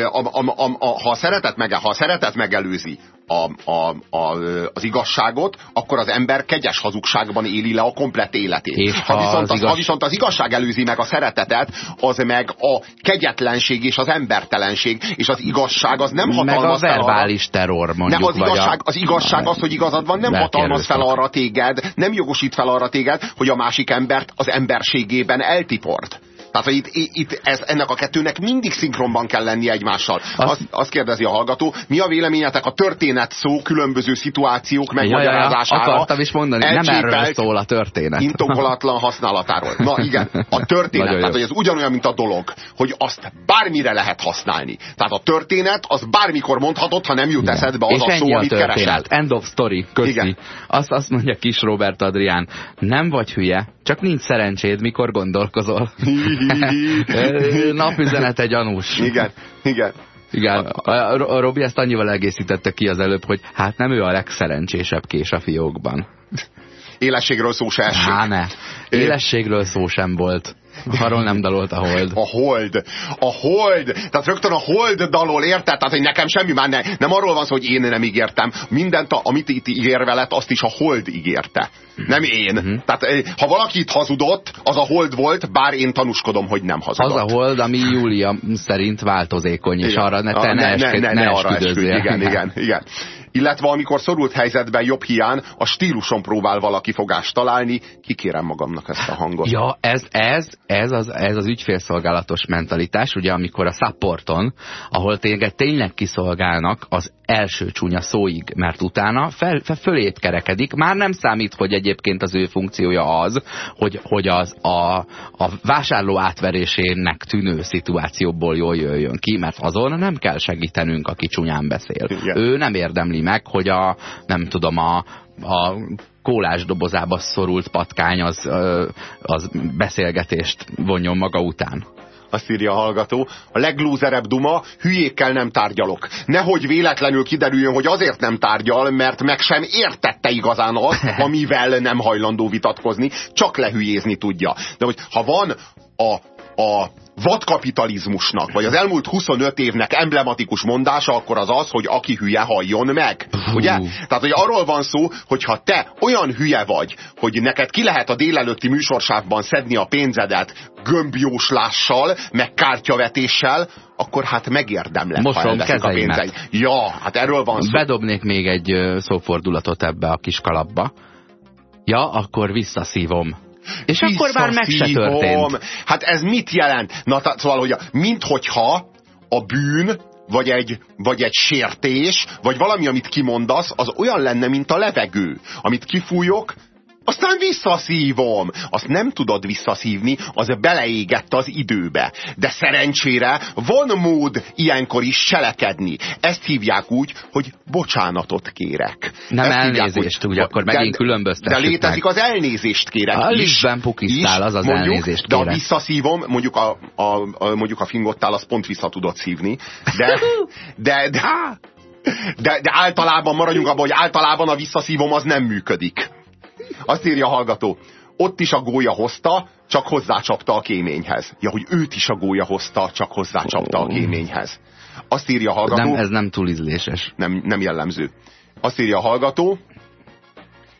a, a, a, a, ha, a szeretet mege, ha a szeretet megelőzi a, a, a, az igazságot, akkor az ember kegyes hazugságban éli le a komplet életét. És ha, viszont az, igaz... ha viszont az igazság előzi meg a szeretetet, az meg a kegyetlenség és az embertelenség, és az igazság az nem hatalmaz meg a verbális fel arra, terror mondjuk. Nem, az igazság, az, igazság az, hogy igazad van, nem hatalmaz fel arra téged, nem jogosít fel arra téged, hogy a másik embert az emberségében eltiport. Tehát, itt, itt ez, ennek a kettőnek mindig szinkronban kell lenni egymással. Azt, azt kérdezi a hallgató, mi a véleményetek a történet szó különböző szituációk megmagyarázására? Ja, ja, akartam is mondani, nem erről szól a történet. Intokolatlan használatáról. Na igen, a [laughs] történet, tehát hogy ez ugyanolyan, mint a dolog, hogy azt bármire lehet használni. Tehát a történet, az bármikor mondhatod, ha nem jut igen. eszedbe az És a szó, a amit keresel. End of story, köszi. Igen. Azt, azt mondja kis Robert Adrián, nem vagy hülye, csak nincs szerencséd, mikor gondolkozol. Napüzenete gyanús. Igen, igen. Igen, a, a Robi ezt annyival egészítette ki az előbb, hogy hát nem ő a legszerencsésebb kés a fiókban. Élességről szó se esik. Há, ne. Élességről szó sem volt. Arról nem dalolt a hold. A hold. A hold. Tehát rögtön a hold dalol, érted? Tehát, hogy nekem semmi már ne, nem arról van szó, hogy én nem ígértem. Mindent, amit itt ígér veled, azt is a hold ígérte. Nem én. Uh mhm. -huh. Tehát eh, ha valaki itt hazudott, az a hold volt, bár én tanúskodom, hogy nem hazudott. Az a hold, ami Júlia szerint változékony, és arra ne, te ne, ne, ne, ne, ne, ne arra esküdj, igen, igen, igen illetve amikor szorult helyzetben jobb hián a stíluson próbál valaki fogást találni, kikérem magamnak ezt a hangot. Ja, ez, ez, ez, az, ez az ügyfélszolgálatos mentalitás, ugye amikor a supporton, ahol téged tényleg kiszolgálnak az első csúnya szóig, mert utána fel, fel, fölét kerekedik, már nem számít, hogy egyébként az ő funkciója az, hogy, hogy az a, a vásárló átverésének tűnő szituációból jól jöjjön ki, mert azon nem kell segítenünk, aki csúnyán beszél. Igen. Ő nem érdemli meg, hogy a, nem tudom, a, a kólás dobozába szorult patkány az, az beszélgetést vonjon maga után azt írja a hallgató. A leglúzerebb duma, hülyékkel nem tárgyalok. Nehogy véletlenül kiderüljön, hogy azért nem tárgyal, mert meg sem értette igazán azt, [laughs] amivel nem hajlandó vitatkozni, csak lehülyézni tudja. De hogy ha van a, a vadkapitalizmusnak, vagy az elmúlt 25 évnek emblematikus mondása, akkor az az, hogy aki hülye, halljon meg. Ugye? Tehát, hogy arról van szó, hogy ha te olyan hülye vagy, hogy neked ki lehet a délelőtti műsorsávban szedni a pénzedet gömbjóslással, meg kártyavetéssel, akkor hát megérdemlek, Mosom ha elveszik a pénzeid. Ja, hát erről van szó. Bedobnék még egy szófordulatot ebbe a kis kalapba. Ja, akkor visszaszívom és akkor már meg se történt. Hát ez mit jelent? Na, szóval, hogy minthogyha a bűn, vagy egy, vagy egy sértés, vagy valami, amit kimondasz, az olyan lenne, mint a levegő. Amit kifújok, aztán visszaszívom. Azt nem tudod visszaszívni, az beleégett az időbe. De szerencsére van mód ilyenkor is cselekedni. Ezt hívják úgy, hogy bocsánatot kérek. Nem Ezt elnézést, úgy, úgy akkor megint különböztessük De létezik meg. az elnézést kérek A is. liftben pukisztál, az az mondjuk, elnézést De a kérek. visszaszívom, mondjuk a, a, a, mondjuk a fingottál, az pont vissza tudod szívni. De, de, de, de, de általában maradjunk abban, hogy általában a visszaszívom az nem működik. Azt írja a hallgató, ott is a gólya hozta, csak hozzácsapta a kéményhez. Ja, hogy őt is a gólya hozta, csak hozzácsapta a kéményhez. Azt írja a hallgató, Nem, ez nem túl ízléses. nem, nem jellemző. Azt írja a hallgató,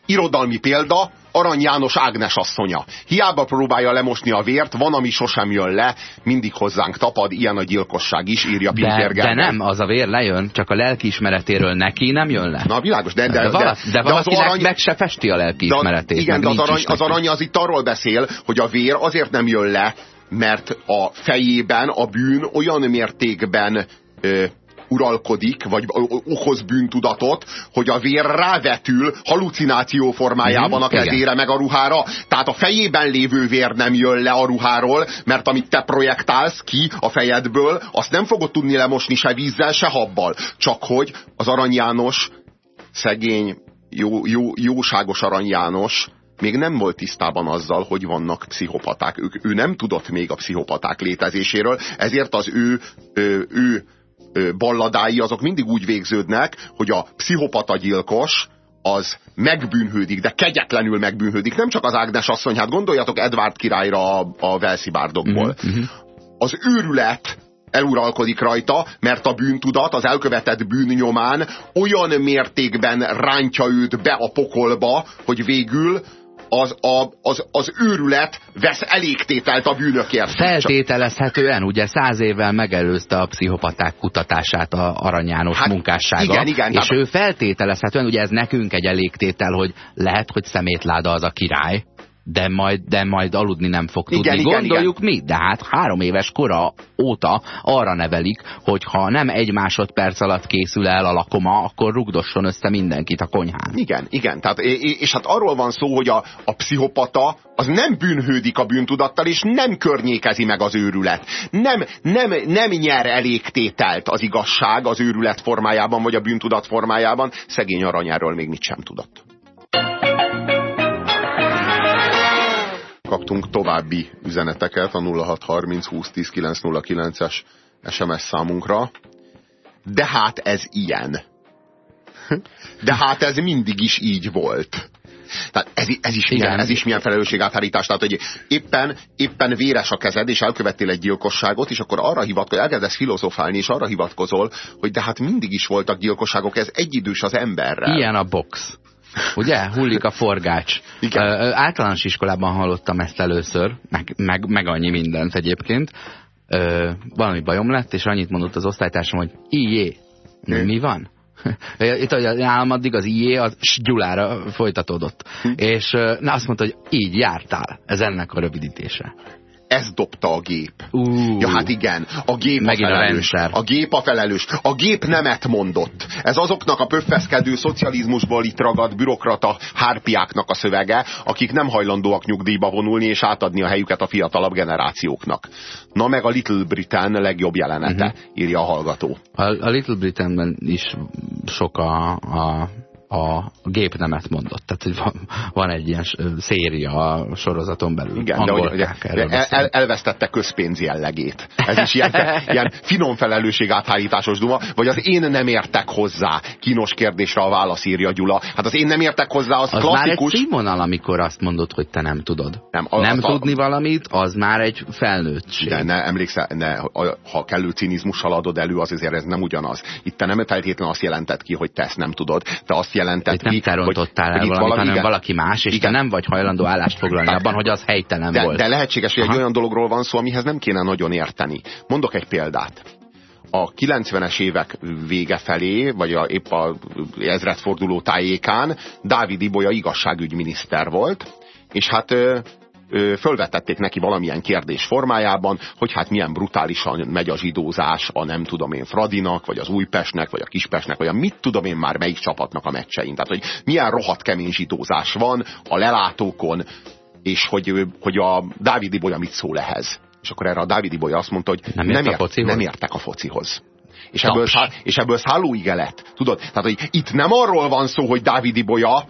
irodalmi példa, Arany János Ágnes asszonya. Hiába próbálja lemosni a vért, van, ami sosem jön le, mindig hozzánk tapad, ilyen a gyilkosság is, írja Pintér De, de nem, az a vér lejön, csak a lelkiismeretéről neki nem jön le. Na világos, de, de, de, vala, de, de valakinek az arany, meg se festi a de, lelkiismeretét. igen, meg de az arany, az arany az itt arról beszél, hogy a vér azért nem jön le, mert a fejében a bűn olyan mértékben ö, uralkodik, vagy okoz bűntudatot, hogy a vér rávetül halucináció formájában Mhm, a kezére igen. meg a ruhára. Tehát a fejében lévő vér nem jön le a ruháról, mert amit te projektálsz ki a fejedből, azt nem fogod tudni lemosni se vízzel, se habbal. Csak hogy az Arany János szegény, jó, jó, jóságos Arany János még nem volt tisztában azzal, hogy vannak pszichopaták. Ő, ő nem tudott még a pszichopaták létezéséről, ezért az ő, ő, ő balladái azok mindig úgy végződnek, hogy a pszichopata gyilkos az megbűnhődik, de kegyetlenül megbűnhődik. Nem csak az Ágnes asszony, hát gondoljatok Edward királyra a, a Velszi-bárdokból. Mhm, Az őrület eluralkodik rajta, mert a bűntudat az elkövetett bűn nyomán olyan mértékben rántja őt be a pokolba, hogy végül az, a, az, az őrület vesz elégtételt a bűnökért. Feltételezhetően, ugye száz évvel megelőzte a pszichopaták kutatását a Arany János Hát, munkássága. igen, igen, és tehát- ő feltételezhetően, ugye ez nekünk egy elégtétel, hogy lehet, hogy szemétláda az a király, de majd, de majd aludni nem fog tudni. Igen, igen, Gondoljuk mi, de hát három éves kora óta arra nevelik, hogy ha nem egy másodperc alatt készül el a lakoma, akkor rugdosson össze mindenkit a konyhán. Igen, igen. Tehát, és, és hát arról van szó, hogy a, a pszichopata az nem bűnhődik a bűntudattal, és nem környékezi meg az őrület. Nem, nem, nem nyer elégtételt az igazság az őrület formájában, vagy a bűntudat formájában. Szegény aranyáról még mit sem tudott. Kaptunk további üzeneteket a 0630 2010 909-es SMS számunkra. De hát ez ilyen. De hát ez mindig is így volt. Tehát ez, ez, is milyen, Igen. ez is milyen felelősségáthárítás. Tehát, hogy éppen, éppen véres a kezed, és elkövettél egy gyilkosságot, és akkor arra hivatkozol, elkezdesz filozofálni, és arra hivatkozol, hogy de hát mindig is voltak gyilkosságok, ez egyidős az emberrel. Ilyen a box. Ugye? Hullik a forgács. Igen. Ö, általános iskolában hallottam ezt először, meg, meg, meg annyi mindent egyébként. Ö, valami bajom lett, és annyit mondott az osztálytársam, hogy ilyé. Mi, van? [laughs] Itt hogy nálam addig az az s gyulára folytatódott. Hm. És na, azt mondta, hogy így jártál. Ez ennek a rövidítése. Ez dobta a gép. Uh, Ja, hát igen, a gép Megint a a felelős. rendszer. A gép a felelős. A gép nemet mondott. Ez azoknak a pöffeszkedő szocializmusból itt ragadt bürokrata hárpiáknak a szövege, akik nem hajlandóak nyugdíjba vonulni és átadni a helyüket a fiatalabb generációknak. Na meg a Little Britain legjobb jelenete, Mhm. uh-huh. írja a hallgató. A, a Little Britainben is sok a, a, a gépnemet mondott. Tehát hogy van, van egy ilyen széria a sorozaton belül. Igen, de hogy, erről el, elvesztette közpénz jellegét. Ez is ilyen, [laughs] ilyen finom felelősség áthárításos duma, vagy az én nem értek hozzá. Kínos kérdésre a válasz írja Gyula. Hát az én nem értek hozzá, az, Az már egy klasszikus. színvonal, amikor azt mondod, hogy te nem tudod. Nem, az- nem az a- tudni valamit, az már egy felnőttség. De ne emlékszel, ne, ha- ha kellő cinizmussal adod elő, az azért ez nem ugyanaz. Itt te nem feltétlenül azt jelentett ki, hogy te ezt nem tudod. Te azt jelentett Itt nem te rontottál el valamit, hanem igen. valaki más, és Igen. te nem vagy hajlandó állást foglalni Tehát- abban, hogy az helytelen de, volt. de lehetséges, hogy egy Aha. olyan dologról van szó, amihez nem kéne nagyon érteni. Mondok egy példát. A 90-es évek vége felé, vagy a, épp a ezredforduló tájékán Dávid Ibolya igazságügyminiszter volt, és hát fölvetették neki valamilyen kérdés formájában, hogy hát milyen brutálisan megy a zsidózás a nem tudom én Fradinak, vagy az Újpestnek, vagy a Kispestnek, vagy a mit tudom én már melyik csapatnak a meccsein. Tehát, hogy milyen rohadt kemény zsidózás van a lelátókon, és hogy, hogy a Dávidi Bolya mit szól ehhez. És akkor erre a Dávidi Bolya azt mondta, hogy nem, nem, ért, nem értek a focihoz. És ebből, és ebből szállóige lett. Tudod? Tehát, hogy itt nem arról van szó, hogy Dávidi Bolya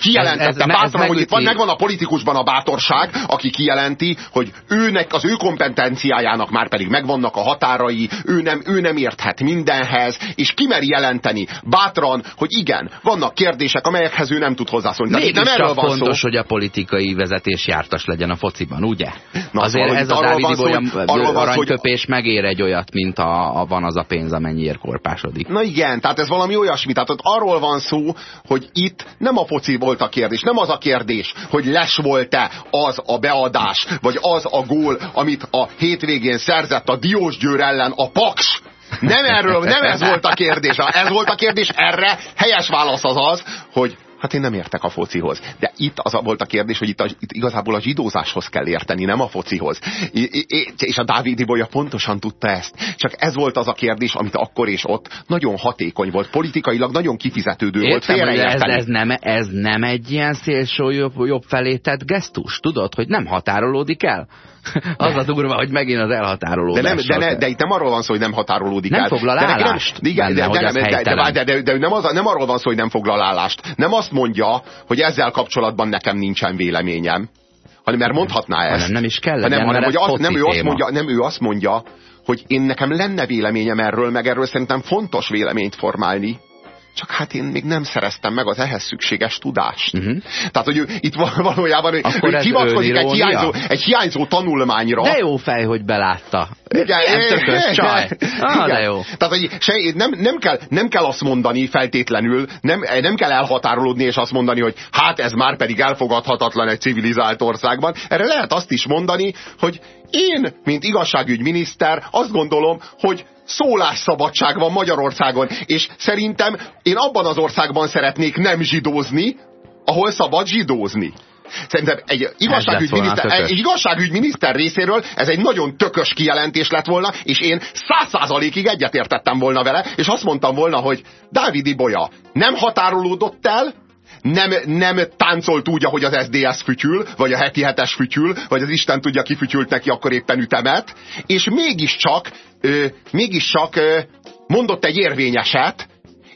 kijelentette ez, ez, bátran, hogy itt van, megvan a politikusban a bátorság, aki kijelenti, hogy őnek, az ő kompetenciájának már pedig megvannak a határai, ő nem, ő nem érthet mindenhez, és kimeri jelenteni bátran, hogy igen, vannak kérdések, amelyekhez ő nem tud hozzászólni. Mégis nem erről van fontos, szó. hogy a politikai vezetés jártas legyen a fociban, ugye? Na, Azért szóval, ez a Dávidi olyan aranyköpés hogy... megér egy olyat, mint a, a van az a pénz, amennyiért korpásodik. Na igen, tehát ez valami olyasmi. Tehát arról van szó, hogy itt nem a foci volt a kérdés. Nem az a kérdés, hogy les volt-e az a beadás, vagy az a gól, amit a hétvégén szerzett a Diós Győr ellen a Paks. Nem erről, nem ez volt a kérdés. Ez volt a kérdés, erre helyes válasz az az, hogy Hát én nem értek a focihoz. De itt az volt a kérdés, hogy itt, a, itt igazából a zsidózáshoz kell érteni, nem a focihoz. I, I, és a Dávid Ibolya pontosan tudta ezt. Csak ez volt az a kérdés, amit akkor és ott nagyon hatékony volt, politikailag nagyon kifizetődő Értem, volt ez, ez, nem, ez nem egy ilyen szélső jobb, jobb felé tett gesztus, tudod, hogy nem határolódik el? Az a durva, hogy megint az elhatárolódás. De, nem, de, ne, de itt nem arról van szó, hogy nem határolódik nem el. Foglal de állást nem foglal állást. De, de, de, nem, az, nem arról van szó, hogy nem foglal állást. Nem azt mondja, hogy ezzel kapcsolatban nekem nincsen véleményem. Hanem mert mondhatná ezt. Hanem nem is kell. Hanem, hanem hogy az, nem, ő azt mondja, nem ő azt mondja, hogy én nekem lenne véleményem erről, meg erről szerintem fontos véleményt formálni csak hát én még nem szereztem meg az ehhez szükséges tudást. Uh mhm. -huh. Tehát, hogy ő, itt [laughs] valójában Akkor ő hivatkozik egy hiányzó, egy hiányzó tanulmányra. De jó fej, hogy belátta. Igen, tökös csaj. [laughs] Ah, de jó. Tehát, hogy se, nem, nem, kell, nem kell azt mondani feltétlenül, nem, nem kell elhatárolódni és azt mondani, hogy hát ez már pedig elfogadhatatlan egy civilizált országban. Erre lehet azt is mondani, hogy én, mint igazságügyminiszter azt gondolom, hogy szólásszabadság van Magyarországon, és szerintem én abban az országban szeretnék nem zsidózni, ahol szabad zsidózni. Szerintem egy igazságügyminiszter, egy igazságügyminiszter részéről ez egy nagyon tökös kijelentés lett volna, és én száz százalékig egyetértettem volna vele, és azt mondtam volna, hogy Dávidi Bolya nem határolódott el, nem, nem táncolt úgy, ahogy az SDS fütyül, vagy a heti hetes fütyül, vagy az Isten tudja, ki fütyült neki akkor éppen ütemet, és mégiscsak, ö, mégiscsak ö, mondott egy érvényeset,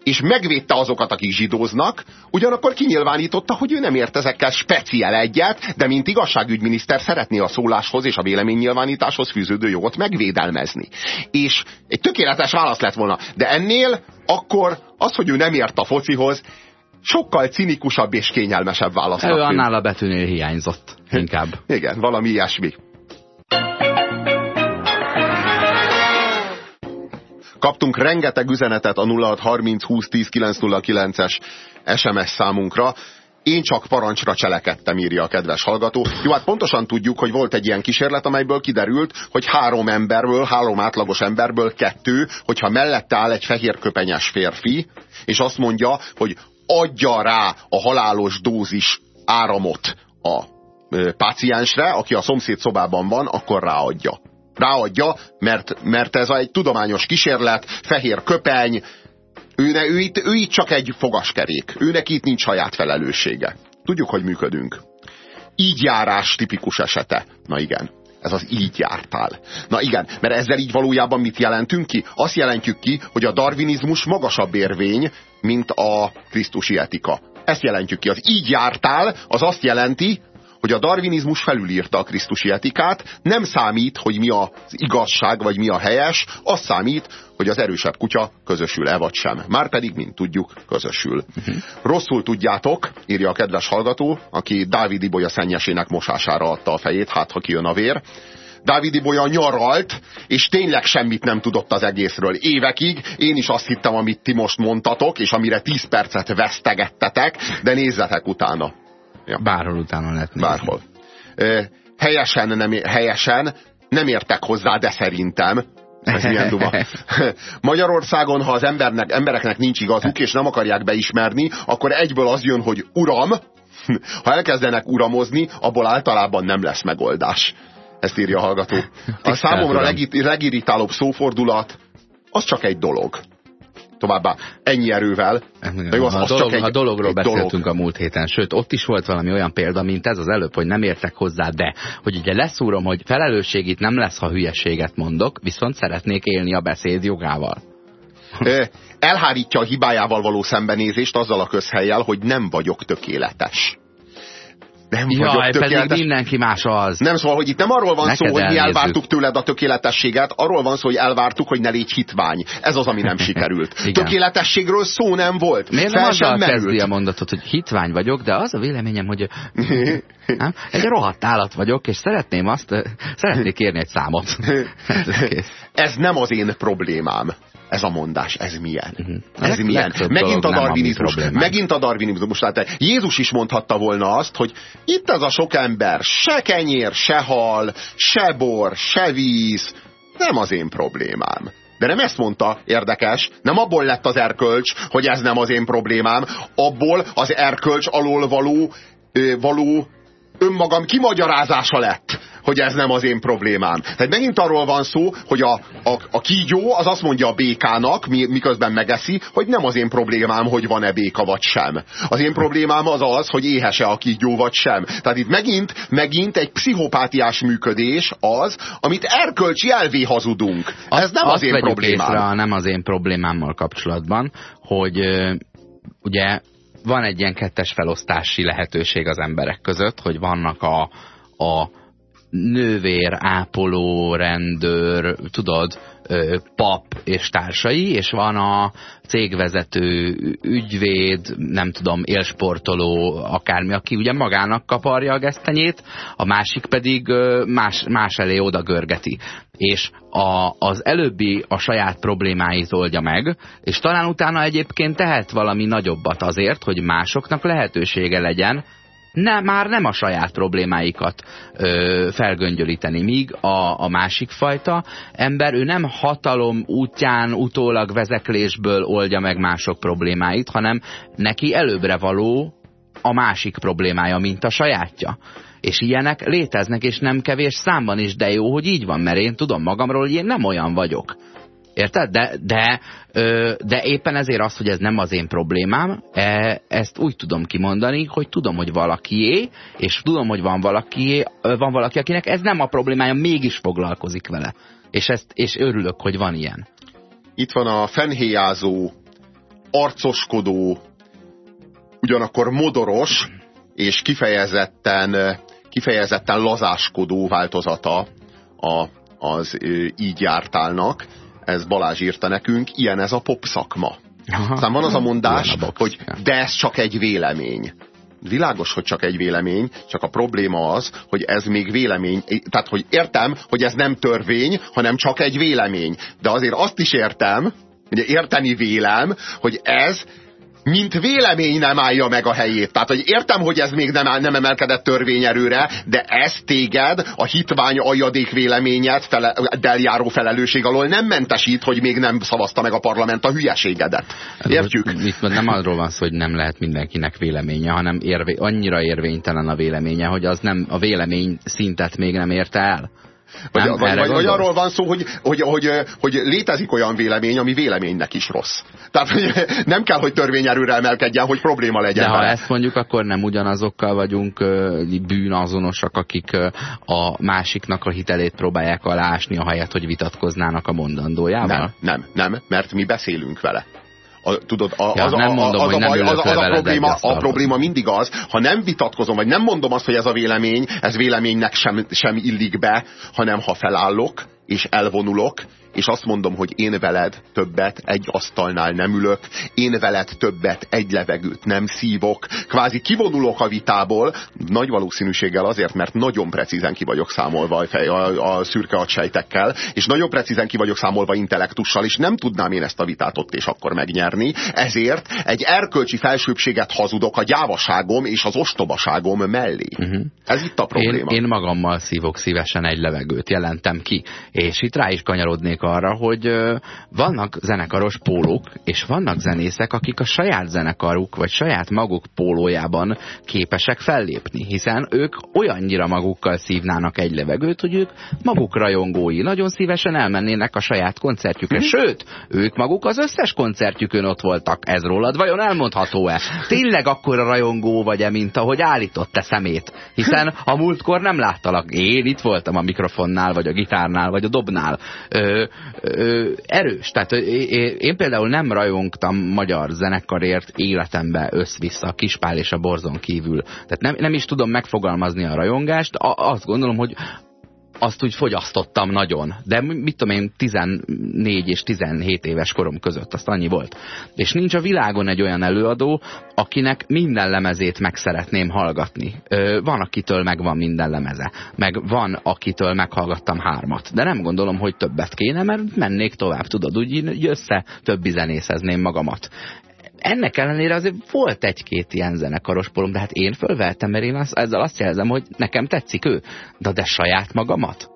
és megvédte azokat, akik zsidóznak, ugyanakkor kinyilvánította, hogy ő nem ért ezekkel speciál egyet, de mint igazságügyminiszter szeretné a szóláshoz és a véleménynyilvánításhoz fűződő jogot megvédelmezni. És egy tökéletes válasz lett volna, de ennél akkor az, hogy ő nem ért a focihoz, sokkal cinikusabb és kényelmesebb válasznak. Ő annál a betűnél hiányzott, inkább. [laughs] Igen, valami ilyesmi. Kaptunk rengeteg üzenetet a 0630 20 10 909-es SMS számunkra. Én csak parancsra cselekedtem, írja a kedves hallgató. Jó, hát pontosan tudjuk, hogy volt egy ilyen kísérlet, amelyből kiderült, hogy három emberből, három átlagos emberből kettő, hogyha mellette áll egy fehér köpenyes férfi, és azt mondja, hogy adja rá a halálos dózis áramot a páciensre, aki a szomszéd szobában van, akkor ráadja. Ráadja, mert, mert ez egy tudományos kísérlet, fehér köpeny, ő, ne, ő, itt, ő itt csak egy fogaskerék. Őnek itt nincs saját felelőssége. Tudjuk, hogy működünk. Így járás tipikus esete. Na igen, ez az így jártál. Na igen, mert ezzel így valójában mit jelentünk ki? Azt jelentjük ki, hogy a darwinizmus magasabb érvény, mint a krisztusi etika. Ezt jelentjük ki. Az így jártál, az azt jelenti, hogy a darwinizmus felülírta a krisztusi etikát, nem számít, hogy mi az igazság, vagy mi a helyes, az számít, hogy az erősebb kutya közösül-e vagy sem. Márpedig, mint tudjuk, közösül. Uh-huh. Rosszul tudjátok, írja a kedves hallgató, aki Dávid Ibolya szennyesének mosására adta a fejét, hát ha kijön a vér. Dávid Ibolya nyaralt, és tényleg semmit nem tudott az egészről. Évekig én is azt hittem, amit ti most mondtatok, és amire 10 percet vesztegettetek, de nézzetek utána. Ja. Bárhol utána lehet nézni. Bárhol. helyesen nem, helyesen nem értek hozzá, de szerintem ez milyen duva. [laughs] Magyarországon, ha az embernek, embereknek nincs igazuk, és nem akarják beismerni, akkor egyből az jön, hogy uram, [laughs] Ha elkezdenek uramozni, abból általában nem lesz megoldás. Ezt írja a hallgató. [laughs] A számomra legit, legirritálóbb szófordulat, az csak egy dolog. Továbbá ennyi erővel. De jó, az, az a, dolog, csak egy, a dologról egy beszéltünk dolog. a múlt héten, sőt, ott is volt valami olyan példa, mint ez az előbb, hogy nem értek hozzá, de hogy ugye leszúrom, hogy felelősség itt nem lesz, ha hülyeséget mondok, viszont szeretnék élni a beszéd jogával. Elhárítja a hibájával való szembenézést azzal a közhelyjel, hogy nem vagyok tökéletes nem Jaj, vagyok tökéletes. pedig mindenki más az. Nem, szóval, hogy itt nem arról van Neked szó, hogy mi elvártuk tőled a tökéletességet, arról van szó, hogy elvártuk, hogy ne légy hitvány. Ez az, ami nem [laughs] sikerült. Tökéletességről szó nem volt. Miért nem azzal kezdi a mondatot, hogy hitvány vagyok, de az a véleményem, hogy [laughs] nem? egy rohadt állat vagyok, és szeretném azt, szeretnék kérni egy számot. [laughs] Ez nem az én problémám ez a mondás, ez milyen? Uh mhm. -huh. Ez milyen? Megint a darwinizmus. Megint a darwinizmus. Tehát Jézus is mondhatta volna azt, hogy itt ez a sok ember, se kenyér, se hal, se bor, se víz, nem az én problémám. De nem ezt mondta, érdekes, nem abból lett az erkölcs, hogy ez nem az én problémám, abból az erkölcs alól való, való önmagam kimagyarázása lett, hogy ez nem az én problémám. Tehát megint arról van szó, hogy a, a, a kígyó az azt mondja a békának, mi, miközben megeszi, hogy nem az én problémám, hogy van-e béka vagy sem. Az én problémám az az, hogy éhese a kígyó vagy sem. Tehát itt megint, megint egy pszichopátiás működés az, amit erkölcsi elvé hazudunk. Ez nem az én problémám. Észre, nem az én problémámmal kapcsolatban, hogy ugye van egy ilyen kettes felosztási lehetőség az emberek között, hogy vannak a, a nővér, ápoló, rendőr, tudod, pap és társai, és van a cégvezető, ügyvéd, nem tudom, élsportoló, akármi, aki ugye magának kaparja a gesztenyét, a másik pedig más, más elé oda görgeti. És a, az előbbi a saját problémáit oldja meg, és talán utána egyébként tehet valami nagyobbat azért, hogy másoknak lehetősége legyen ne, már nem a saját problémáikat ö, felgöngyölíteni. Míg a, a másik fajta ember, ő nem hatalom útján, utólag vezeklésből oldja meg mások problémáit, hanem neki előbbre való a másik problémája, mint a sajátja. És ilyenek léteznek, és nem kevés számban is, de jó, hogy így van, mert én tudom magamról, hogy én nem olyan vagyok. Érted? De, de, de éppen ezért az, hogy ez nem az én problémám, e, ezt úgy tudom kimondani, hogy tudom, hogy valakié, és tudom, hogy van valaki, van valaki, akinek ez nem a problémája, mégis foglalkozik vele. És, ezt, és örülök, hogy van ilyen. Itt van a fenhéjázó, arcoskodó, ugyanakkor modoros, és kifejezetten, kifejezetten lazáskodó változata a, az így jártálnak ez Balázs írta nekünk, ilyen ez a pop szakma. Aha. Aztán van az a mondás, a hogy de ez csak egy vélemény. Világos, hogy csak egy vélemény, csak a probléma az, hogy ez még vélemény. Tehát, hogy értem, hogy ez nem törvény, hanem csak egy vélemény. De azért azt is értem, ugye érteni vélem, hogy ez mint vélemény nem állja meg a helyét. Tehát, hogy értem, hogy ez még nem, nem emelkedett törvényerőre, de ez téged a hitvány aljadék véleményet fele, járó felelősség alól nem mentesít, hogy még nem szavazta meg a parlament a hülyeségedet. Hát, Értjük? Itt nem arról van szó, hogy nem lehet mindenkinek véleménye, hanem érvé, annyira érvénytelen a véleménye, hogy az nem a vélemény szintet még nem érte el. Vagy, nem, vagy, vagy, vagy arról van szó, hogy, hogy, hogy, hogy létezik olyan vélemény, ami véleménynek is rossz. Tehát hogy nem kell, hogy törvényerőre emelkedjen, hogy probléma legyen. De ha vele. ezt mondjuk, akkor nem ugyanazokkal vagyunk bűnazonosak, akik a másiknak a hitelét próbálják alásni, ahelyett, hogy vitatkoznának a mondandójával? Nem, nem, nem, mert mi beszélünk vele. A, tudod, a, ja, az, nem mondom, a, az, hogy nem az, az, az a, probléma, a probléma mindig az, ha nem vitatkozom, vagy nem mondom azt, hogy ez a vélemény, ez véleménynek sem, sem illik be, hanem ha felállok, és elvonulok, és azt mondom, hogy én veled többet egy asztalnál nem ülök, én veled többet egy levegőt nem szívok, kvázi kivonulok a vitából, nagy valószínűséggel azért, mert nagyon precízen ki vagyok számolva a, fej, a, a szürke agysejtekkel, és nagyon precízen ki vagyok számolva intellektussal, és nem tudnám én ezt a vitát ott és akkor megnyerni, ezért egy erkölcsi felsőbséget hazudok a gyávaságom és az ostobaságom mellé. Uh mhm. -huh. Ez itt a probléma. Én, én magammal szívok szívesen egy levegőt, jelentem ki, és itt rá is kanyarodnék emlékeztetnék arra, hogy vannak zenekaros pólók, és vannak zenészek, akik a saját zenekaruk, vagy saját maguk pólójában képesek fellépni, hiszen ők olyannyira magukkal szívnának egy levegőt, hogy ők maguk rajongói, nagyon szívesen elmennének a saját koncertjükre. Sőt, ők maguk az összes koncertjükön ott voltak. Ez rólad vajon elmondható-e? Tényleg akkor a rajongó vagy-e, mint ahogy állított te szemét? Hiszen a múltkor nem láttalak. Én itt voltam a mikrofonnál, vagy a gitárnál, vagy a dobnál. Ö, erős. Tehát én, én például nem rajongtam magyar zenekarért életembe össz-vissza, a Kispál és a Borzon kívül. Tehát nem, nem is tudom megfogalmazni a rajongást. A, azt gondolom, hogy azt úgy fogyasztottam nagyon. De mit tudom én, 14 és 17 éves korom között, azt annyi volt. És nincs a világon egy olyan előadó, akinek minden lemezét meg szeretném hallgatni. Ö, van, akitől megvan minden lemeze. Meg van, akitől meghallgattam hármat. De nem gondolom, hogy többet kéne, mert mennék tovább, tudod, úgy össze többi zenészezném magamat ennek ellenére azért volt egy-két ilyen zenekaros polom, de hát én fölveltem, mert én az, ezzel azt jelzem, hogy nekem tetszik ő. De de saját magamat?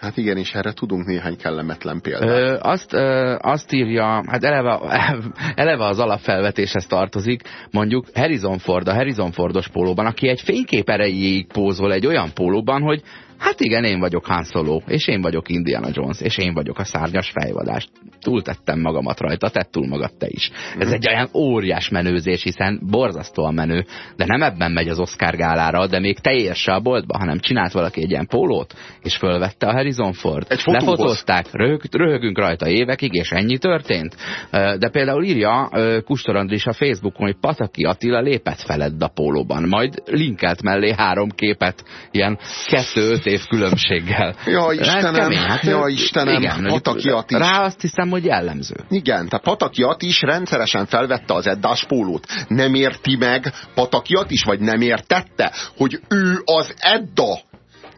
Hát igen, és erre tudunk néhány kellemetlen példát. Ö, azt, ö, azt írja, hát eleve, [laughs] eleve az alapfelvetéshez tartozik, mondjuk Harrison Ford, a Harrison Fordos pólóban, aki egy fénykép erejéig pózol egy olyan pólóban, hogy Hát igen, én vagyok Han Solo, és én vagyok Indiana Jones, és én vagyok a szárnyas fejvadás. Túltettem magamat rajta, tett túl magad te is. Ez egy olyan óriás menőzés, hiszen borzasztóan menő, de nem ebben megy az Oscar gálára, de még te érse a boltba, hanem csinált valaki egy ilyen pólót, és fölvette a Harrison Ford. Egy Lefotózták, röhög, röhögünk rajta évekig, és ennyi történt. De például írja Kustor Andris a Facebookon, hogy Pataki Attila lépett feled a pólóban, majd linkelt mellé három képet, ilyen kettő év különbséggel. Ja, Istenem, kemény, hát, ja, Istenem, igen, Pataki Ati is. Rá azt hiszem, hogy jellemző. Igen, tehát Pataki Ati is rendszeresen felvette az Eddás pólót. Nem érti meg Pataki Ati is, vagy nem értette, hogy ő az Edda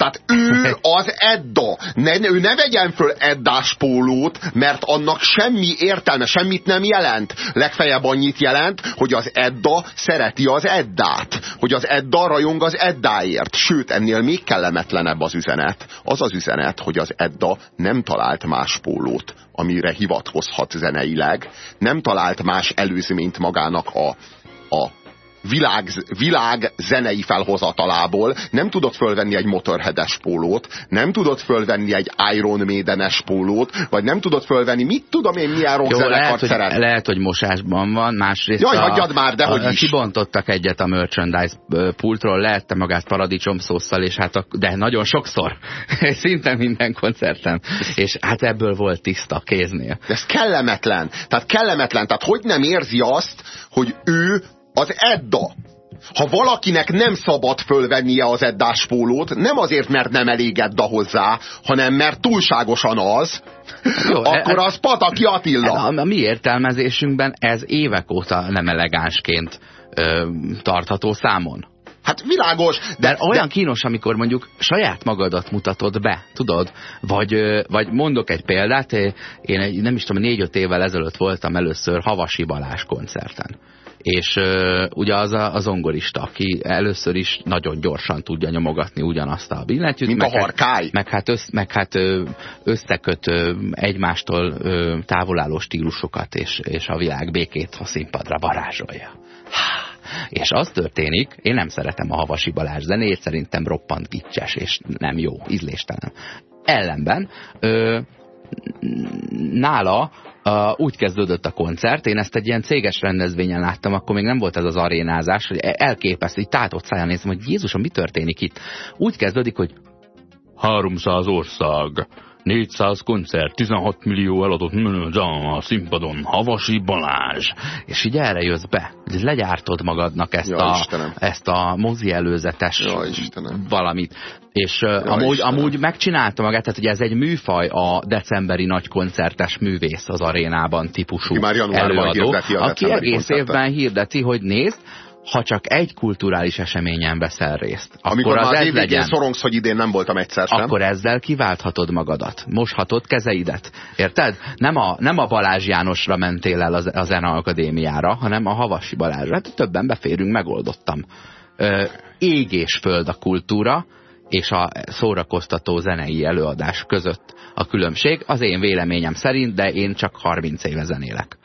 tehát ő az Edda. Ne, ő ne vegyen föl Eddás pólót, mert annak semmi értelme, semmit nem jelent. Legfeljebb annyit jelent, hogy az Edda szereti az Eddát. Hogy az Edda rajong az Eddáért. Sőt, ennél még kellemetlenebb az üzenet. Az az üzenet, hogy az Edda nem talált más pólót, amire hivatkozhat zeneileg. Nem talált más előzményt magának a, a világ, világ zenei felhozatalából nem tudott fölvenni egy motorhedes pólót, nem tudott fölvenni egy Iron Maiden-es pólót, vagy nem tudott fölvenni, mit tudom én, milyen rockzenekart szeret. Hogy, lehet, hogy mosásban van, másrészt Jaj, a, hagyjad már, de hogy is. Kibontottak egyet a merchandise pultról, lehette magát paradicsom szószal, és hát a, de nagyon sokszor, [laughs] szinte minden koncerten, és hát ebből volt tiszta kéznél. De ez kellemetlen, tehát kellemetlen, tehát hogy nem érzi azt, hogy ő az Edda. Ha valakinek nem szabad fölvennie az Eddás pólót, nem azért, mert nem elég Edda hozzá, hanem mert túlságosan az, Jó, akkor e, az Pataki Attila. A, a mi értelmezésünkben ez évek óta nem elegánsként ö, tartható számon. Hát világos. De, de olyan de... kínos, amikor mondjuk saját magadat mutatod be, tudod? Vagy, vagy mondok egy példát, én egy, nem is tudom, négy-öt évvel ezelőtt voltam először Havasi Balázs koncerten és uh, ugye az a, az zongorista, aki először is nagyon gyorsan tudja nyomogatni ugyanazt a billentyűt. Mint meg, a hát- harkály. Meg hát, össz, meg hát összeköt egymástól távolálló stílusokat, és, és a világ békét a színpadra varázsolja. És az történik, én nem szeretem a Havasi Balázs zenét, szerintem roppant gicses, és nem jó, ízléstelen. Ellenben ö, nála Úgy kezdődött a koncert, én ezt egy ilyen céges rendezvényen láttam, akkor még nem volt ez az arénázás, hogy elképesztő, hogy tátott száján nézem, hogy Jézusom, mi történik itt? Úgy kezdődik, hogy 300 ország, 400 koncert, 16 millió eladott a színpadon, Havasi Balázs. És így erre jössz be, hogy legyártod magadnak ezt, ja, a, ezt a mozi előzetes ja, valamit. És ja, amúgy, amúgy megcsinálta magát, tehát ugye ez egy műfaj a decemberi nagy koncertes művész az arénában típusú aki már előadó, aki egész koncertet. évben hirdeti, hogy nézd, ha csak egy kulturális eseményen veszel részt, Amikor akkor az ez legyen. szorongsz, hogy idén nem voltam egyszer sem. Akkor ezzel kiválthatod magadat. Moshatod kezeidet. Érted? Nem a, nem a Balázs Jánosra mentél el a, a Zene Akadémiára, hanem a Havasi Balázsra. Hát többen beférünk, megoldottam. Ö, ég és föld a kultúra, és a szórakoztató zenei előadás között a különbség. Az én véleményem szerint, de én csak 30 éve zenélek.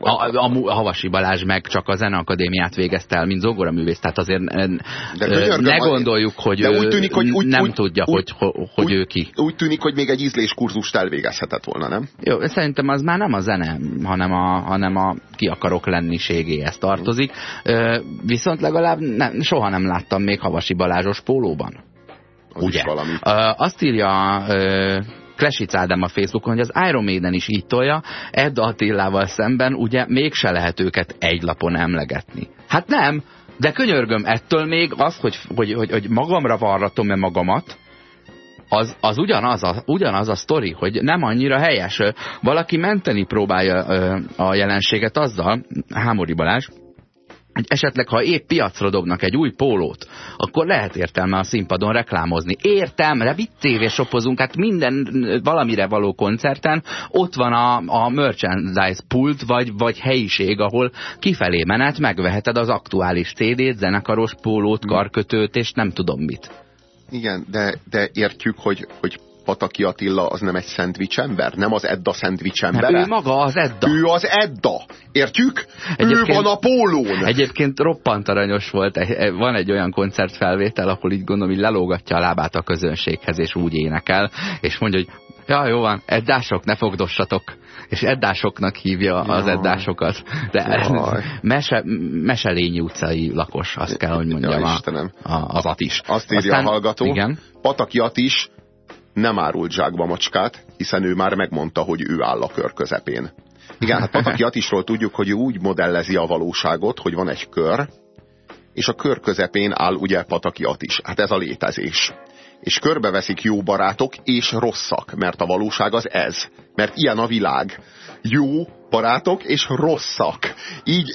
A, a, a Havasi Balázs meg csak a Zeneakadémiát végezte el, mint zongoraművész, tehát azért de könyörgöm, ne gondoljuk, hogy de úgy tűnik, hogy úgy, nem úgy, tudja, úgy, hogy, hogy úgy, ő ki. Úgy tűnik, hogy még egy ízléskurzust elvégezhetett volna, nem? Jó, szerintem az már nem a zene, hanem a, hanem a ki akarok lenniségéhez tartozik. Viszont legalább nem, soha nem láttam még Havasi Balázsos pólóban. Az Ugye? Azt írja Klesic Ádám a Facebookon, hogy az Iron Maiden is így tolja, Ed Attillával szemben ugye mégse lehet őket egy lapon emlegetni. Hát nem, de könyörgöm, ettől még az, hogy, hogy, hogy, hogy magamra varratom-e magamat, az, az ugyanaz, a, ugyanaz a sztori, hogy nem annyira helyes. Valaki menteni próbálja a jelenséget azzal, Hámori Balázs, esetleg, ha épp piacra dobnak egy új pólót, akkor lehet értelme a színpadon reklámozni. Értelme, mit tévésopozunk, hát minden valamire való koncerten ott van a, a merchandise pult, vagy, vagy helyiség, ahol kifelé menet megveheted az aktuális CD-t, zenekaros pólót, karkötőt, és nem tudom mit. Igen, de, de értjük, hogy, hogy Pataki Attila az nem egy szendvics ember? Nem az Edda szendvics ember? Ő maga az Edda. Ő az Edda. Értjük? Egyébként, ő van a pólón. Egyébként roppant aranyos volt. Van egy olyan koncertfelvétel, ahol így gondolom, hogy lelógatja a lábát a közönséghez, és úgy énekel, és mondja, hogy ja, jó van, eddások, ne fogdossatok. És eddásoknak hívja az eddásokat. De mese, Meselényi utcai lakos, azt kell, hogy mondjam. Ja, a, a, az Atis. Azt írja Aztán, a hallgató. Igen. Pataki Atis nem árult zsákba macskát, hiszen ő már megmondta, hogy ő áll a kör közepén. Igen, hát Pataki Atisról tudjuk, hogy ő úgy modellezi a valóságot, hogy van egy kör, és a kör közepén áll ugye Pataki Atis. Hát ez a létezés. És körbeveszik jó barátok és rosszak, mert a valóság az ez. Mert ilyen a világ. Jó barátok és rosszak. Így,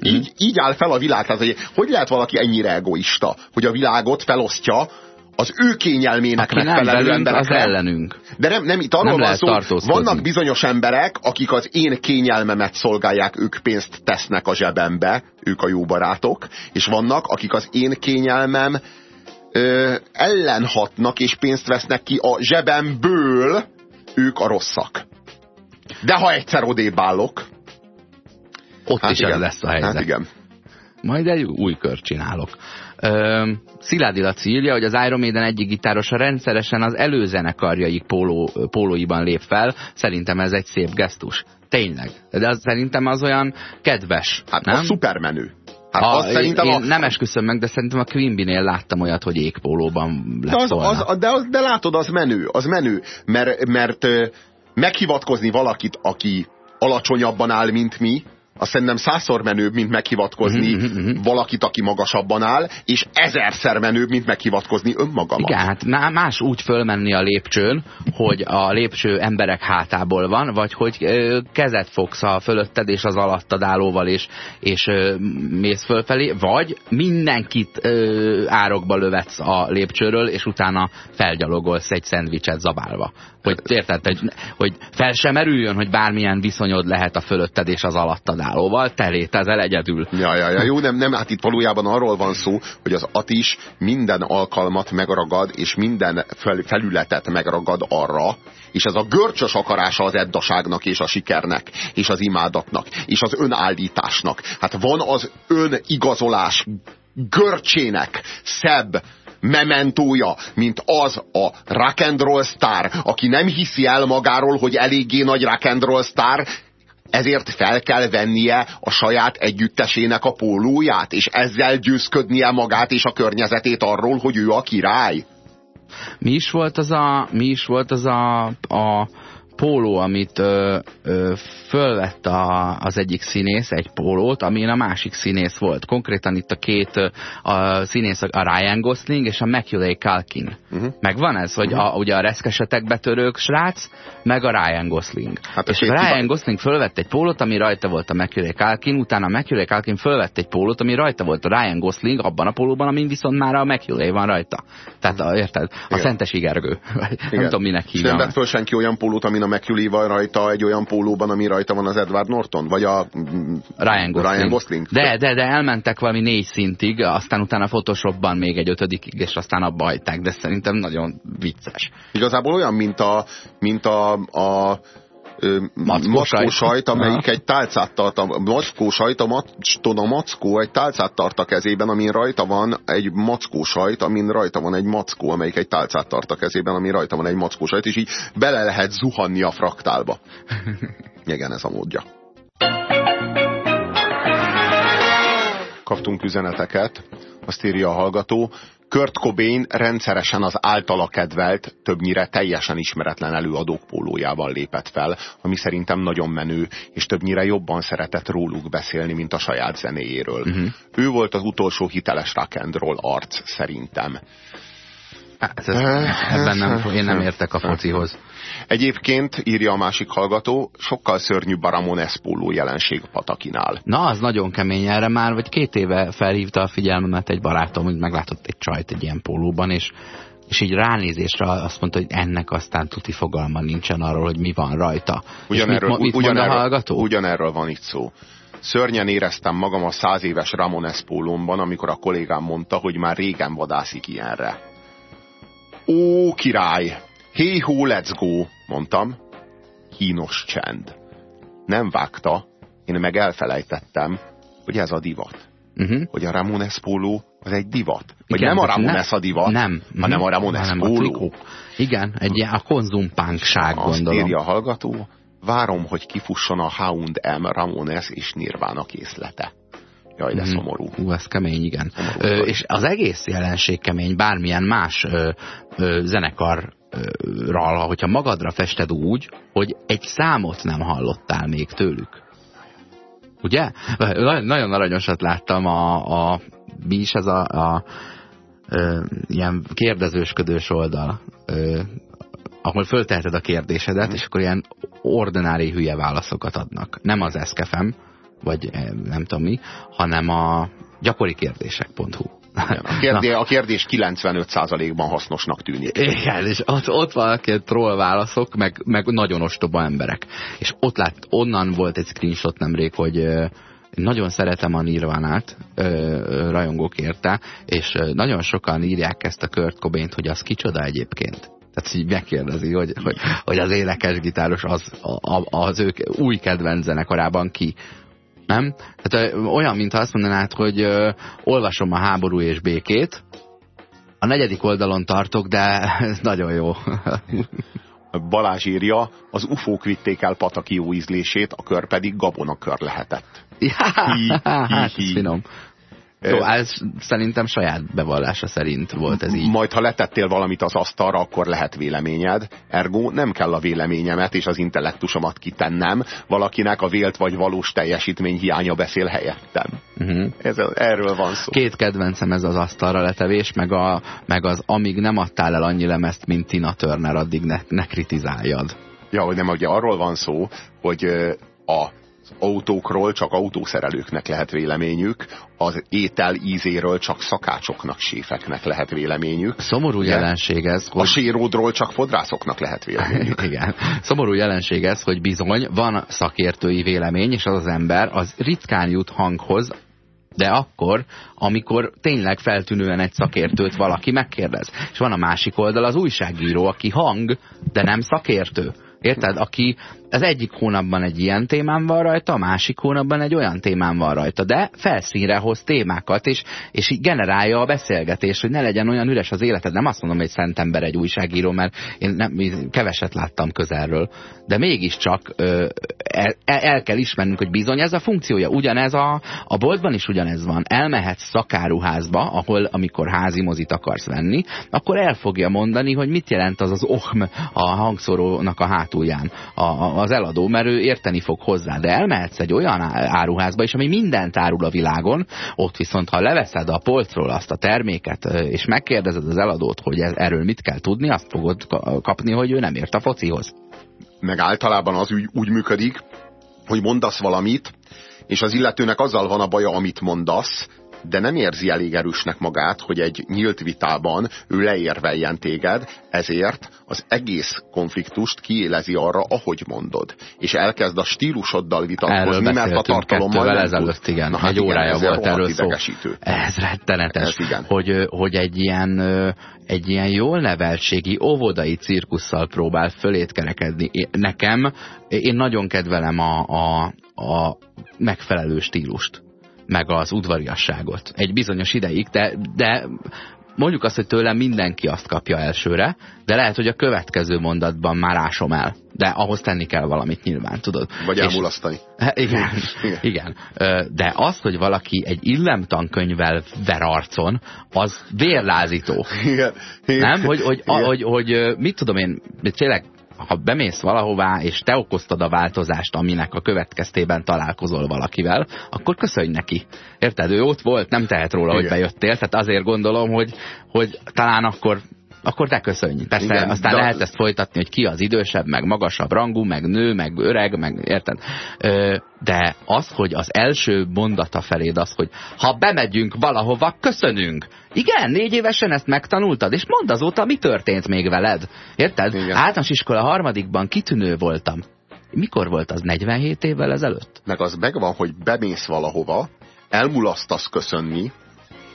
így, így áll fel a világ. Tehát, hogy, hogy lehet valaki ennyire egoista, hogy a világot felosztja az ő kényelmének Aki megfelelő nem emberekre. az ellenünk. De nem, nem itt arról nem van szó, vannak bizonyos emberek, akik az én kényelmemet szolgálják, ők pénzt tesznek a zsebembe, ők a jó barátok, és vannak, akik az én kényelmem ö, ellenhatnak és pénzt vesznek ki a zsebemből, ők a rosszak. De ha egyszer odébb állok, ott hát is igen. ez lesz a helyzet. Hát igen. Majd egy új kör csinálok. Sziládi Laci írja, hogy az Iron Maiden egyik gitárosa rendszeresen az előzenekarjaik póló, pólóiban lép fel. Szerintem ez egy szép gesztus. Tényleg. De az, szerintem az olyan kedves. Hát nem? a szupermenő. Hát a, az szerintem én a... nem esküszöm meg, de szerintem a Quimby-nél láttam olyat, hogy égpólóban lett de, az, az, de, az, de látod, az menő, az menő, mert, mert meghivatkozni valakit, aki alacsonyabban áll, mint mi, azt szerintem százszor menőbb, mint meghivatkozni uh-huh, uh-huh. valakit, aki magasabban áll, és ezerszer menőbb, mint meghivatkozni önmagamat. Igen, hát más úgy fölmenni a lépcsőn, hogy a lépcső emberek hátából van, vagy hogy ö, kezet fogsz a fölötted és az alattad állóval, és, és ö, mész fölfelé, vagy mindenkit ö, árokba lövetsz a lépcsőről, és utána felgyalogolsz egy szendvicset zabálva. Hogy érted, hogy, hogy fel sem merüljön, hogy bármilyen viszonyod lehet a fölötted és az alattad állóval, te létezel egyedül. Ja, ja, ja, jó, nem, nem, hát itt valójában arról van szó, hogy az Atis minden alkalmat megragad, és minden fel, felületet megragad arra, és ez a görcsös akarása az eddaságnak és a sikernek, és az imádatnak, és az önállításnak. Hát van az önigazolás görcsének szebb mementója, mint az a rock sztár, aki nem hiszi el magáról, hogy eléggé nagy rock sztár, ezért fel kell vennie a saját együttesének a pólóját, és ezzel győzködnie magát és a környezetét arról, hogy ő a király. Mi is volt az a, mi is volt az a, a póló, amit ö, ö, fölvett a, az egyik színész, egy pólót, amin a másik színész volt. Konkrétan itt a két a színész, a Ryan Gosling és a Macaulay Culkin. Uh mhm. -huh. Megvan ez, hogy uh -huh. a, ugye a reszkesetek betörők srác, meg a Ryan Gosling. Hát és a Ryan Gosling fölvett egy pólót, ami rajta volt a Macaulay Culkin, utána a Macaulay Culkin fölvett egy pólót, ami rajta volt a Ryan Gosling, abban a pólóban, amin viszont már a Macaulay van rajta. Tehát, a, érted? A Igen. Szentes Igergő. [laughs] Nem tudom, minek hívja. Nem vett föl senki olyan pólót, amin a McCulley van rajta egy olyan pólóban, ami rajta van az Edward Norton? Vagy a mm, Ryan Gosling? Ryan Gosling? De, de, de elmentek valami négy szintig, aztán utána Photoshopban még egy ötödikig, és aztán abba hagyták, de szerintem nagyon vicces. Igazából olyan, mint a, mint a, a mackó, sajt, amelyik egy tálcát tart, a mackó sajt, a, macton a mackó egy tálcát tart a kezében, amin rajta van egy mackó sajt, amin rajta van egy mackó, amelyik egy tálcát tart a kezében, amin rajta van egy mackó sajt, és így bele lehet zuhanni a fraktálba. [laughs] Igen, ez a módja. Kaptunk üzeneteket, azt írja a hallgató, Kurt Cobain rendszeresen az általa kedvelt, többnyire teljesen ismeretlen előadók pólójával lépett fel, ami szerintem nagyon menő, és többnyire jobban szeretett róluk beszélni, mint a saját zenéjéről. Uh-huh. Ő volt az utolsó hiteles rock and roll arc, szerintem. Hát, ez, ebben nem, én nem értek a focihoz. Egyébként, írja a másik hallgató, sokkal szörnyűbb a Ramones póló jelenség Patakinál. Na, az nagyon kemény erre már, vagy két éve felhívta a figyelmemet egy barátom, hogy meglátott egy csajt egy ilyen pólóban, és és így ránézésre azt mondta, hogy ennek aztán tuti fogalma nincsen arról, hogy mi van rajta. Ugyanerről, mit, mit ugyanerről, a hallgató? Ugyanerről van itt szó. Szörnyen éreztem magam a száz éves Ramones pólómban, amikor a kollégám mondta, hogy már régen vadászik ilyenre. Ó, király! Hey ho, let's go, mondtam. Kínos csend. Nem vágta, én meg elfelejtettem, hogy ez a divat. Uh mhm. -huh. Hogy a Ramones póló az egy divat. Vagy Igen, nem a Ramones ne, a divat, nem, hanem a Ramones hanem póló. A Igen, egy a konzumpánkság gondolom. Azt írja a hallgató, várom, hogy kifusson a Hound M, Ramones és Nirvana készlete. Jaj, de mhm. szomorú. Ú, ez kemény, igen. Szomorú, ö, és az egész jelenség kemény, bármilyen más ö, ö, zenekar hogyha magadra fested úgy, hogy egy számot nem hallottál még tőlük. Ugye? Nagyon aranyosat láttam a, a mi is ez a, a ö, ilyen kérdezősködős oldal, ö, ahol fölteheted a kérdésedet, mm. és akkor ilyen ordinári hülye válaszokat adnak. Nem az eszkefem, vagy nem tudom mi, hanem a gyakori kérdések.hu. A kérdés, a kérdés 95%-ban hasznosnak tűnik. Igen, és ott, ott valaki troll válaszok, meg, meg nagyon ostoba emberek. És ott lát, onnan volt egy screenshot nemrég, hogy nagyon szeretem a Nirvánát, rajongók érte, és nagyon sokan írják ezt a Kurt cobain hogy az kicsoda egyébként. Tehát így megkérdezi, hogy, hogy, hogy az énekes gitáros az, az ők új kedvenc zenekarában ki nem? Tehát olyan, mintha azt mondanád, hogy ö, olvasom a háború és békét, a negyedik oldalon tartok, de [laughs] ez nagyon jó. Balázs írja, az ufók vitték el Pataki jó ízlését, a kör pedig gabonakör lehetett. Ja, hi, hi, hát, hi. finom. Jó, ez szerintem saját bevallása szerint volt ez így. Majd, ha letettél valamit az asztalra, akkor lehet véleményed. Ergo nem kell a véleményemet és az intellektusomat kitennem. Valakinek a vélt vagy valós teljesítmény hiánya beszél helyettem. Uh mhm. -huh. ez, erről van szó. Két kedvencem ez az asztalra letevés, meg, a, meg az amíg nem adtál el annyi lemezt, mint Tina Turner, addig ne, ne kritizáljad. Ja, hogy nem, ugye arról van szó, hogy a autókról csak autószerelőknek lehet véleményük, az étel ízéről csak szakácsoknak, séfeknek lehet véleményük. Szomorú Ugye? jelenség ez. Hogy... A séródról csak fodrászoknak lehet véleményük. [laughs] Igen. Szomorú jelenség ez, hogy bizony van szakértői vélemény, és az az ember az ritkán jut hanghoz, de akkor, amikor tényleg feltűnően egy szakértőt valaki megkérdez. És van a másik oldal az újságíró, aki hang, de nem szakértő. Érted? Aki az egyik hónapban egy ilyen témám van rajta, a másik hónapban egy olyan témám van rajta, de felszínre hoz témákat, és, és így generálja a beszélgetés, hogy ne legyen olyan üres az életed. Nem azt mondom, hogy szent ember egy újságíró, mert én nem, keveset láttam közelről, de mégiscsak ö, el, el kell ismernünk, hogy bizony ez a funkciója. Ugyanez a, a boltban is ugyanez van. Elmehetsz szakáruházba, ahol amikor házi mozit akarsz venni, akkor el fogja mondani, hogy mit jelent az az ohm a hangszorónak a hátulján. A, a, az eladó, mert ő érteni fog hozzá. De elmehetsz egy olyan áruházba is, ami mindent árul a világon, ott viszont ha leveszed a polcról azt a terméket, és megkérdezed az eladót, hogy erről mit kell tudni, azt fogod kapni, hogy ő nem ért a focihoz. Meg általában az úgy, úgy működik, hogy mondasz valamit, és az illetőnek azzal van a baja, amit mondasz, de nem érzi elég erősnek magát, hogy egy nyílt vitában ő leérveljen téged, ezért az egész konfliktust kiélezi arra, ahogy mondod. És elkezd a stílusoddal vitatkozni, mert a tartalommal nem ezelőtt, igen. Na, hát egy órája igen, volt erről szó. Ez rettenetes, ez igen. Hogy, hogy egy ilyen egy ilyen jól neveltségi, óvodai cirkusszal próbál fölét kerekedni. Nekem, én nagyon kedvelem a, a, a megfelelő stílust meg az udvariasságot. Egy bizonyos ideig, de, de mondjuk azt, hogy tőlem mindenki azt kapja elsőre, de lehet, hogy a következő mondatban már ásom el. De ahhoz tenni kell valamit nyilván, tudod. Vagy elmulasztani. [laughs] Igen, igen. igen. De az, hogy valaki egy illemtankönyvvel ver arcon, az vérlázító. Igen. igen. Nem? Hogy, hogy, igen. hogy, hogy, mit tudom én, tényleg ha bemész valahová, és te okoztad a változást, aminek a következtében találkozol valakivel, akkor köszönj neki. Érted? Ő ott volt, nem tehet róla, Igen. hogy bejöttél, tehát azért gondolom, hogy, hogy talán akkor akkor te köszönj. Persze Igen, aztán de... lehet ezt folytatni, hogy ki az idősebb, meg magasabb rangú, meg nő, meg öreg, meg érted? De az, hogy az első mondata feléd az, hogy ha bemegyünk valahova, köszönünk. Igen, négy évesen ezt megtanultad, és mondd azóta, mi történt még veled. Érted? Igen. Általános iskola harmadikban kitűnő voltam. Mikor volt az? 47 évvel ezelőtt? Meg az megvan, hogy bemész valahova, elmulasztasz köszönni,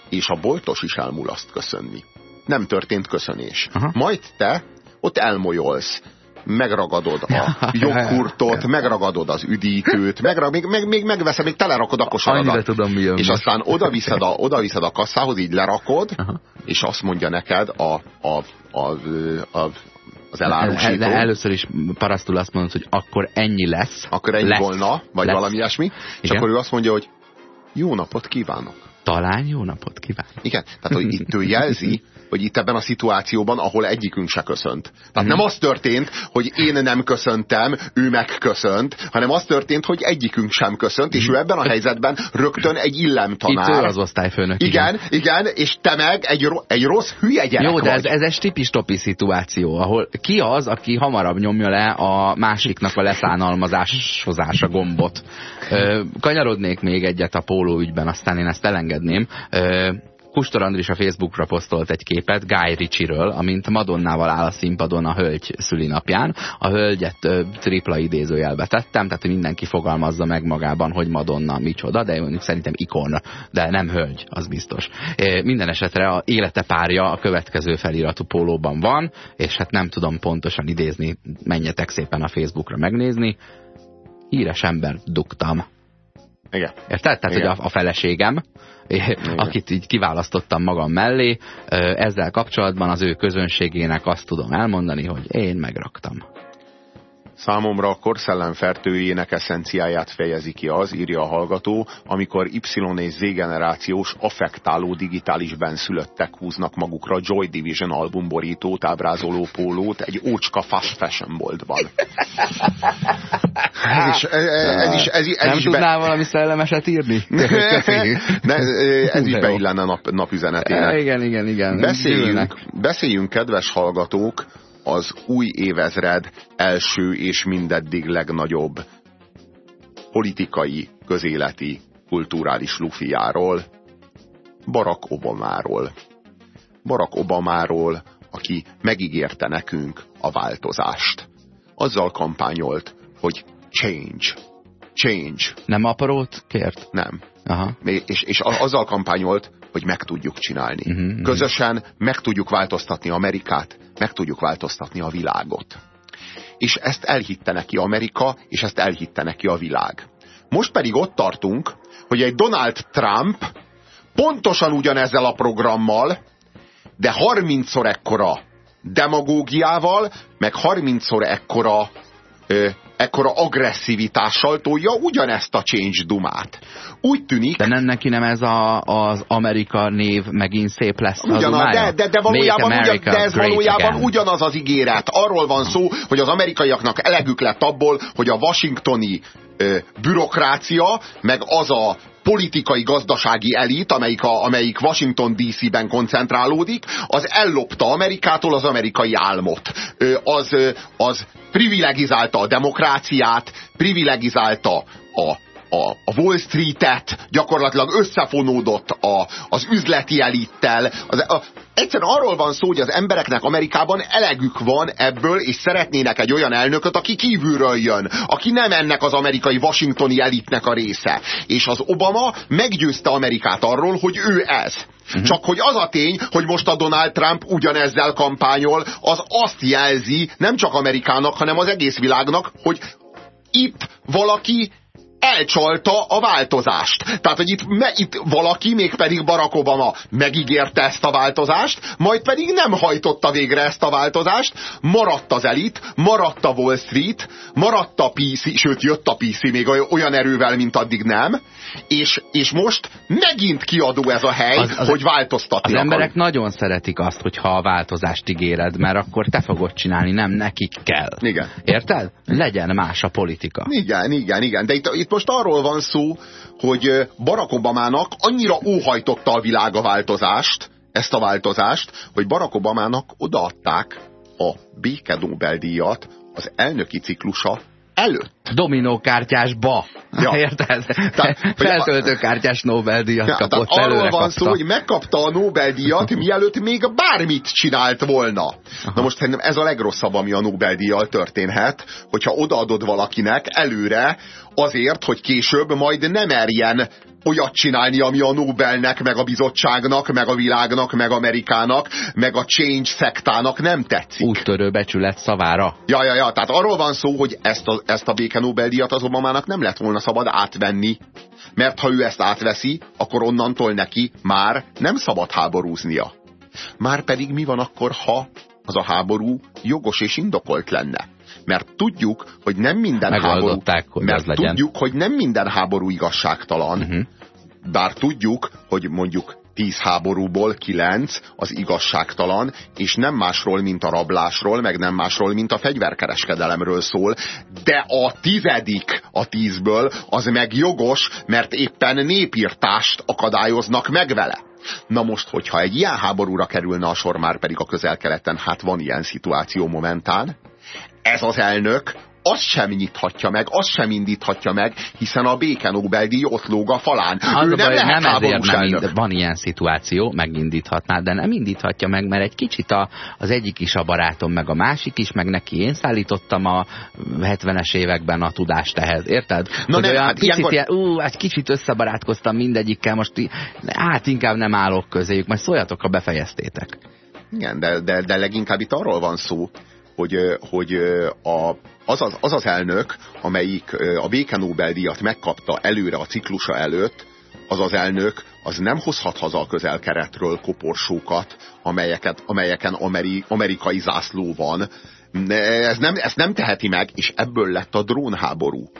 és a boltos is elmulaszt köszönni nem történt köszönés. Aha. Majd te ott elmolyolsz, megragadod a joghurtot, megragadod az üdítőt, megrag, még, még, még megveszed, még telerakod a kosaradat. tudom, mi És aztán oda viszed, a, oda viszed a kasszához, így lerakod, Aha. és azt mondja neked a, a, a, a, az elárusító. De először is parasztul azt mondod, hogy akkor ennyi lesz. Akkor ennyi lesz, volna, vagy lesz. valami ilyesmi. És Igen. akkor ő azt mondja, hogy jó napot kívánok. Talán jó napot kívánok. Igen, tehát hogy itt ő jelzi, [laughs] hogy itt ebben a szituációban, ahol egyikünk se köszönt. Tehát nem az történt, hogy én nem köszöntem, ő megköszönt, hanem az történt, hogy egyikünk sem köszönt, és ő ebben a helyzetben rögtön egy illemtanár. Itt ő az osztályfőnök. Igen, igen, igen és te meg egy, egy rossz hülye gyerek Jó, de ez, ez egy tipis-topi szituáció, ahol ki az, aki hamarabb nyomja le a másiknak a leszánalmazáshozása gombot. Kanyarodnék még egyet a póló ügyben, aztán én ezt elengedném. Kustor Andris a Facebookra posztolt egy képet Guy Ritchie-ről, amint Madonnával áll a színpadon a hölgy szülinapján. A hölgyet ö, tripla idézőjelbe tettem, tehát mindenki fogalmazza meg magában, hogy Madonna micsoda, de mondjuk szerintem ikon, de nem hölgy, az biztos. É, minden esetre a élete párja a következő feliratú pólóban van, és hát nem tudom pontosan idézni, menjetek szépen a Facebookra megnézni. Híres ember dugtam. Igen. Érted? Tehát, Igen. hogy a, a feleségem, akit így kiválasztottam magam mellé. Ezzel kapcsolatban az ő közönségének azt tudom elmondani, hogy én megraktam. Számomra a korszellem fertőjének eszenciáját fejezi ki az, írja a hallgató, amikor Y és Z generációs affektáló digitális benszülöttek húznak magukra Joy Division albumborítót ábrázoló pólót egy ócska fast fashion boltban. ez is, ez, ez is, ez, ez Nem is tudnál be... valami szellemeset írni? [laughs] ne, ez is beillene nap, napüzenetének. Igen, igen, igen. Beszéljünk, beszéljünk, kedves hallgatók, az új évezred első és mindeddig legnagyobb politikai, közéleti, kulturális lufiáról, Barack Obamáról. Barack Obamáról, aki megígérte nekünk a változást. Azzal kampányolt, hogy change. Change. Nem aparót kért? Nem. Aha. És, és azzal kampányolt, hogy meg tudjuk csinálni. Uh -huh, uh -huh. Közösen meg tudjuk változtatni Amerikát, meg tudjuk változtatni a világot. És ezt elhitte neki Amerika, és ezt elhitte neki a világ. Most pedig ott tartunk, hogy egy Donald Trump pontosan ugyanezzel a programmal, de 30-szor ekkora demagógiával, meg 30-szor ekkora ö, ekkora agresszivitással tolja ugyanezt a change dumát. Úgy tűnik... De nem neki nem ez a, az Amerika név megint szép lesz Ugyanaz, de, de, de, valójában ugyan, de ez valójában again. ugyanaz az ígéret. Arról van szó, hogy az amerikaiaknak elegük lett abból, hogy a washingtoni ö, bürokrácia, meg az a politikai gazdasági elit, amelyik, a, amelyik Washington DC-ben koncentrálódik, az ellopta Amerikától az amerikai álmot. Az, az privilegizálta a demokráciát, privilegizálta a a, a Wall Street-et, gyakorlatilag összefonódott a, az üzleti elittel. Az, a, egyszerűen arról van szó, hogy az embereknek Amerikában elegük van ebből, és szeretnének egy olyan elnököt, aki kívülről jön, aki nem ennek az amerikai washingtoni elitnek a része. És az Obama meggyőzte Amerikát arról, hogy ő ez. Uh-huh. Csak hogy az a tény, hogy most a Donald Trump ugyanezzel kampányol, az azt jelzi nem csak Amerikának, hanem az egész világnak, hogy itt valaki elcsalta a változást. Tehát, hogy itt, me, itt valaki, mégpedig Barack Obama megígérte ezt a változást, majd pedig nem hajtotta végre ezt a változást, maradt az elit, maradt a Wall Street, maradt a PC, sőt jött a PC még olyan erővel, mint addig nem, és, és most megint kiadó ez a hely, az, az, hogy változtatni Az akar. emberek nagyon szeretik azt, hogyha a változást ígéred, mert akkor te fogod csinálni, nem nekik kell. Igen. Érted? Legyen más a politika. Igen, igen, igen. De itt, itt most arról van szó, hogy Barack Obamának annyira óhajtotta a világ a változást, ezt a változást, hogy Barack Obamának odaadták a béke Nobel-díjat az elnöki ciklusa előtt. Dominókártyásba. Ja. Érted? Feltöltőkártyás Nobel-díjat ja, kapott Arról van szó, hogy megkapta a Nobel-díjat, mielőtt még bármit csinált volna. Aha. Na most szerintem ez a legrosszabb, ami a Nobel-díjjal történhet, hogyha odaadod valakinek előre azért, hogy később majd nem merjen olyat csinálni, ami a Nobelnek, meg a bizottságnak, meg a világnak, meg Amerikának, meg a Change szektának nem tetszik. Úttörő becsület szavára. Ja, ja, ja, tehát arról van szó, hogy ezt a, ezt a béke Nobel-díjat az Obamának nem lett volna szabad átvenni. Mert ha ő ezt átveszi, akkor onnantól neki már nem szabad háborúznia. Már pedig mi van akkor, ha az a háború jogos és indokolt lenne? Mert tudjuk, hogy nem minden háború, hogy mert tudjuk, hogy nem minden háború igazságtalan, uh-huh. bár tudjuk, hogy mondjuk tíz háborúból kilenc az igazságtalan, és nem másról, mint a rablásról, meg nem másról, mint a fegyverkereskedelemről szól, de a tizedik a tízből az meg jogos, mert éppen népírtást akadályoznak meg vele. Na most, hogyha egy ilyen háborúra kerülne a sor, már pedig a közel-keleten, hát van ilyen szituáció momentán, ez az elnök azt sem nyithatja meg, azt sem indíthatja meg, hiszen a béke Nobel-díj ott lóg a falán. Az ő nem, baj, nem ezért nem ind, van ilyen szituáció, megindíthatná, de nem indíthatja meg, mert egy kicsit a, az egyik is a barátom, meg a másik is, meg neki én szállítottam a 70-es években a tudást ehhez, érted? Na Hogy nem, olyan hát picit ilyenkor... ilyen, ú, egy kicsit összebarátkoztam mindegyikkel, most hát inkább nem állok közéjük, majd szóljatok, ha befejeztétek. Igen, de, de, de leginkább itt arról van szó, hogy, hogy a, az, az, az az elnök, amelyik a béke Nobel-díjat megkapta előre a ciklusa előtt, az az elnök, az nem hozhat haza a közelkeretről koporsókat, amelyeket, amelyeken ameri, amerikai zászló van. Ez nem, ezt nem teheti meg, és ebből lett a drónháború.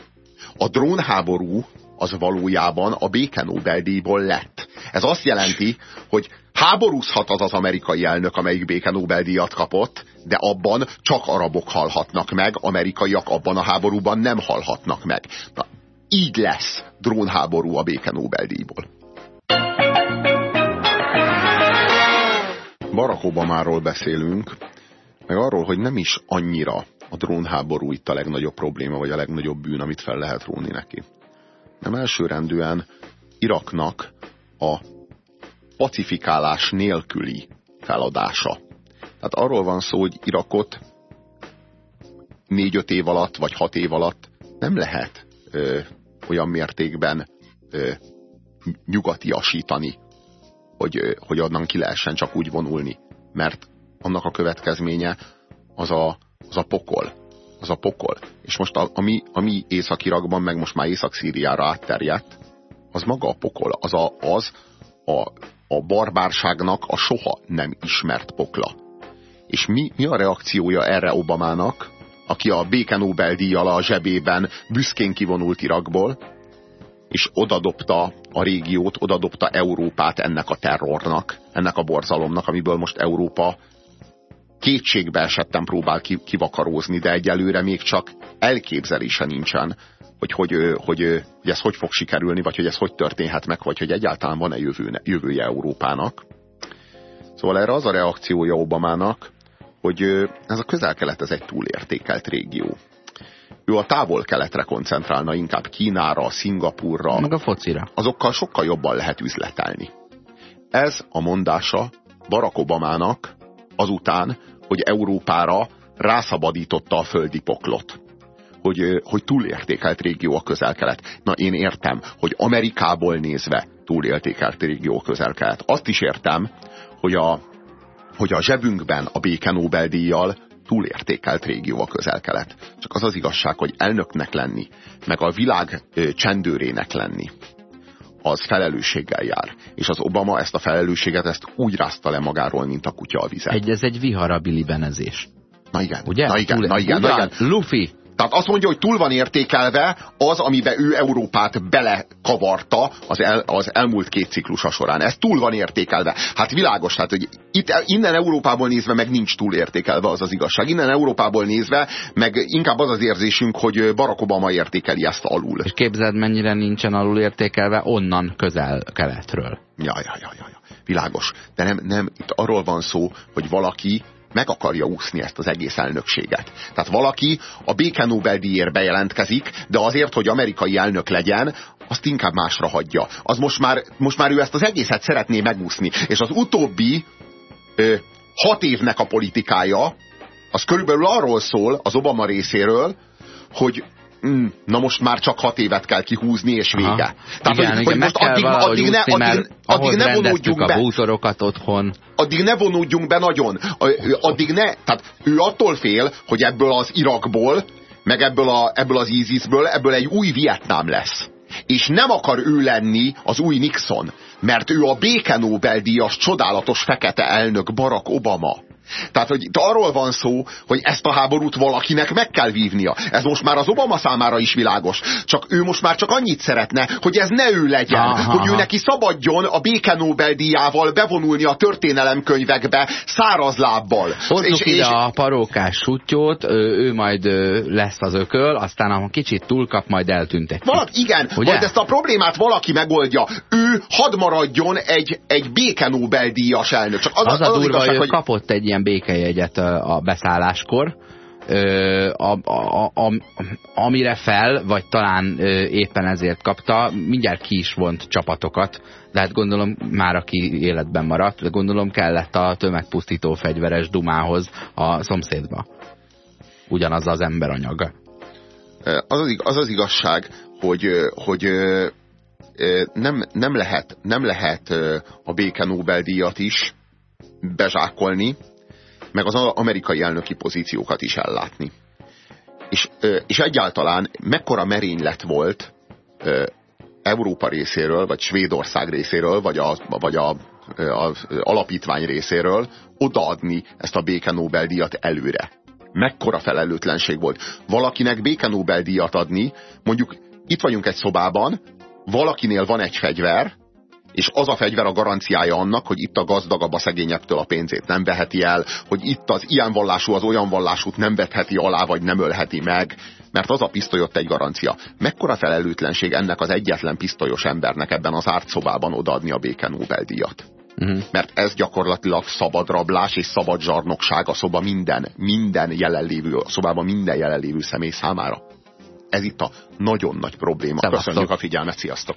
A drónháború az valójában a béke Nobel-díjból lett. Ez azt jelenti, hogy háborúzhat az az amerikai elnök, amelyik béke Nobel-díjat kapott, de abban csak arabok halhatnak meg, amerikaiak abban a háborúban nem halhatnak meg. Na, így lesz drónháború a béke Nobel-díjból. Barack Obamáról beszélünk, meg arról, hogy nem is annyira a drónháború itt a legnagyobb probléma, vagy a legnagyobb bűn, amit fel lehet róni neki. Nem elsőrendűen Iraknak a pacifikálás nélküli feladása. Tehát arról van szó, hogy Irakot négy-öt év alatt, vagy hat év alatt nem lehet ö, olyan mértékben ö, nyugatiasítani, hogy, ö, hogy onnan ki lehessen csak úgy vonulni. Mert annak a következménye az a, az a pokol. Az a pokol. És most a, ami, ami Észak-Irakban, meg most már Észak-Szíriára átterjedt, az maga a pokol. Az a, az a, a barbárságnak a soha nem ismert pokla. És mi, mi a reakciója erre Obamának, aki a béke Nobel-díjjal a zsebében büszkén kivonult Irakból, és odadobta a régiót, odadobta Európát ennek a terrornak, ennek a borzalomnak, amiből most Európa kétségbe esetten próbál kivakarózni, de egyelőre még csak elképzelése nincsen, hogy, hogy, hogy, hogy, ez hogy fog sikerülni, vagy hogy ez hogy történhet meg, vagy hogy egyáltalán van-e jövő, jövője Európának. Szóval erre az a reakciója Obamának, hogy ez a közel-kelet ez egy túlértékelt régió. ő a távol-keletre koncentrálna, inkább Kínára, Szingapurra. Meg a focira. Azokkal sokkal jobban lehet üzletelni. Ez a mondása Barack Obamának azután, hogy Európára rászabadította a földi poklot. Hogy, hogy túlértékelt régió a közel-kelet. Na én értem, hogy Amerikából nézve túlértékelt régió a közel-kelet. Azt is értem, hogy a, hogy a zsebünkben a béke Nobel-díjjal túlértékelt régió a közel-kelet. Csak az az igazság, hogy elnöknek lenni, meg a világ ö, csendőrének lenni, az felelősséggel jár. És az Obama ezt a felelősséget ezt úgy rázta le magáról, mint a kutya a vizet. Egy, ez egy viharabili benezés. Na igen, Ugye? na igen, Túl, na igen, na igen. Luffy, Tehát azt mondja, hogy túl van értékelve az, amiben ő Európát belekavarta az, el, az elmúlt két ciklusa során. Ez túl van értékelve. Hát világos, hát, hogy itt, innen Európából nézve meg nincs túl értékelve az az igazság. Innen Európából nézve meg inkább az az érzésünk, hogy Barack Obama értékeli ezt alul. és képzeld mennyire nincsen alul értékelve onnan közel-keletről. Ja, ja, ja, ja, ja. Világos. De nem, nem, itt arról van szó, hogy valaki meg akarja úszni ezt az egész elnökséget. Tehát valaki a béke Nobel-díjért bejelentkezik, de azért, hogy amerikai elnök legyen, azt inkább másra hagyja. Az most már, most már ő ezt az egészet szeretné megúszni. És az utóbbi ö, hat évnek a politikája, az körülbelül arról szól az Obama részéről, hogy mm, na most már csak hat évet kell kihúzni, és vége. Aha. igen, igen, meg kell addig, addig, ne, addig, addig ahhoz ne vonódjunk a be bútorokat otthon. addig ne vonódjunk be nagyon. A- Addig ne, tehát ő attól fél, hogy ebből az Irakból, meg ebből, a, ebből az ISIS-ből, ebből egy új Vietnám lesz. És nem akar ő lenni az új Nixon, mert ő a béke Nobel-díjas csodálatos fekete elnök Barack Obama. Tehát, hogy itt arról van szó, hogy ezt a háborút valakinek meg kell vívnia. Ez most már az Obama számára is világos. Csak ő most már csak annyit szeretne, hogy ez ne ő legyen. Aha, hogy ő neki szabadjon a béke Nobel-díjával bevonulni a történelemkönyvekbe száraz lábbal. Hozzuk ide a parókás sutyót, ő, majd lesz az ököl, aztán ha kicsit túlkap, majd eltüntetjük. Valaki, igen, Ugye? majd ezt a problémát valaki megoldja. Ő hadd maradjon egy, egy béke Nobel-díjas elnök. Csak az, Az a durva, igazság, hogy hogy kapott egy ilyen békejegyet ö, a beszálláskor, a, a, a, amire fel, vagy talán éppen ezért kapta, mindjárt ki is vont csapatokat, de hát gondolom már aki életben maradt, de gondolom kellett a tömegpusztító fegyveres dumához a szomszédba. Ugyanaz az emberanyag. az az, az, az igazság, hogy, hogy nem, nem, lehet, nem lehet a béke Nobel-díjat is bezsákolni, meg az amerikai elnöki pozíciókat is ellátni. És, és egyáltalán mekkora merénylet volt Európa részéről, vagy Svédország részéről, vagy a, vagy a, az alapítvány részéről odaadni ezt a béke Nobel-díjat előre. Mekkora felelőtlenség volt. Valakinek béke Nobel-díjat adni, mondjuk itt vagyunk egy szobában, valakinél van egy fegyver, és az a fegyver a garanciája annak, hogy itt a gazdagabb a szegényebbtől a pénzét nem veheti el, hogy itt az ilyen vallású az olyan vallásút nem vetheti alá, vagy nem ölheti meg, mert az a pisztoly ott egy garancia. Mekkora felelőtlenség ennek az egyetlen pisztolyos embernek ebben az árt szobában odaadni a béke Nobel-díjat? Uh-huh. Mert ez gyakorlatilag szabad rablás és szabad zsarnokság a szoba minden, minden jelenlévő, a szobában minden jelenlévő személy számára. Ez itt a nagyon nagy probléma. Szevasztok. Köszönjük a figyelmet, sziasztok!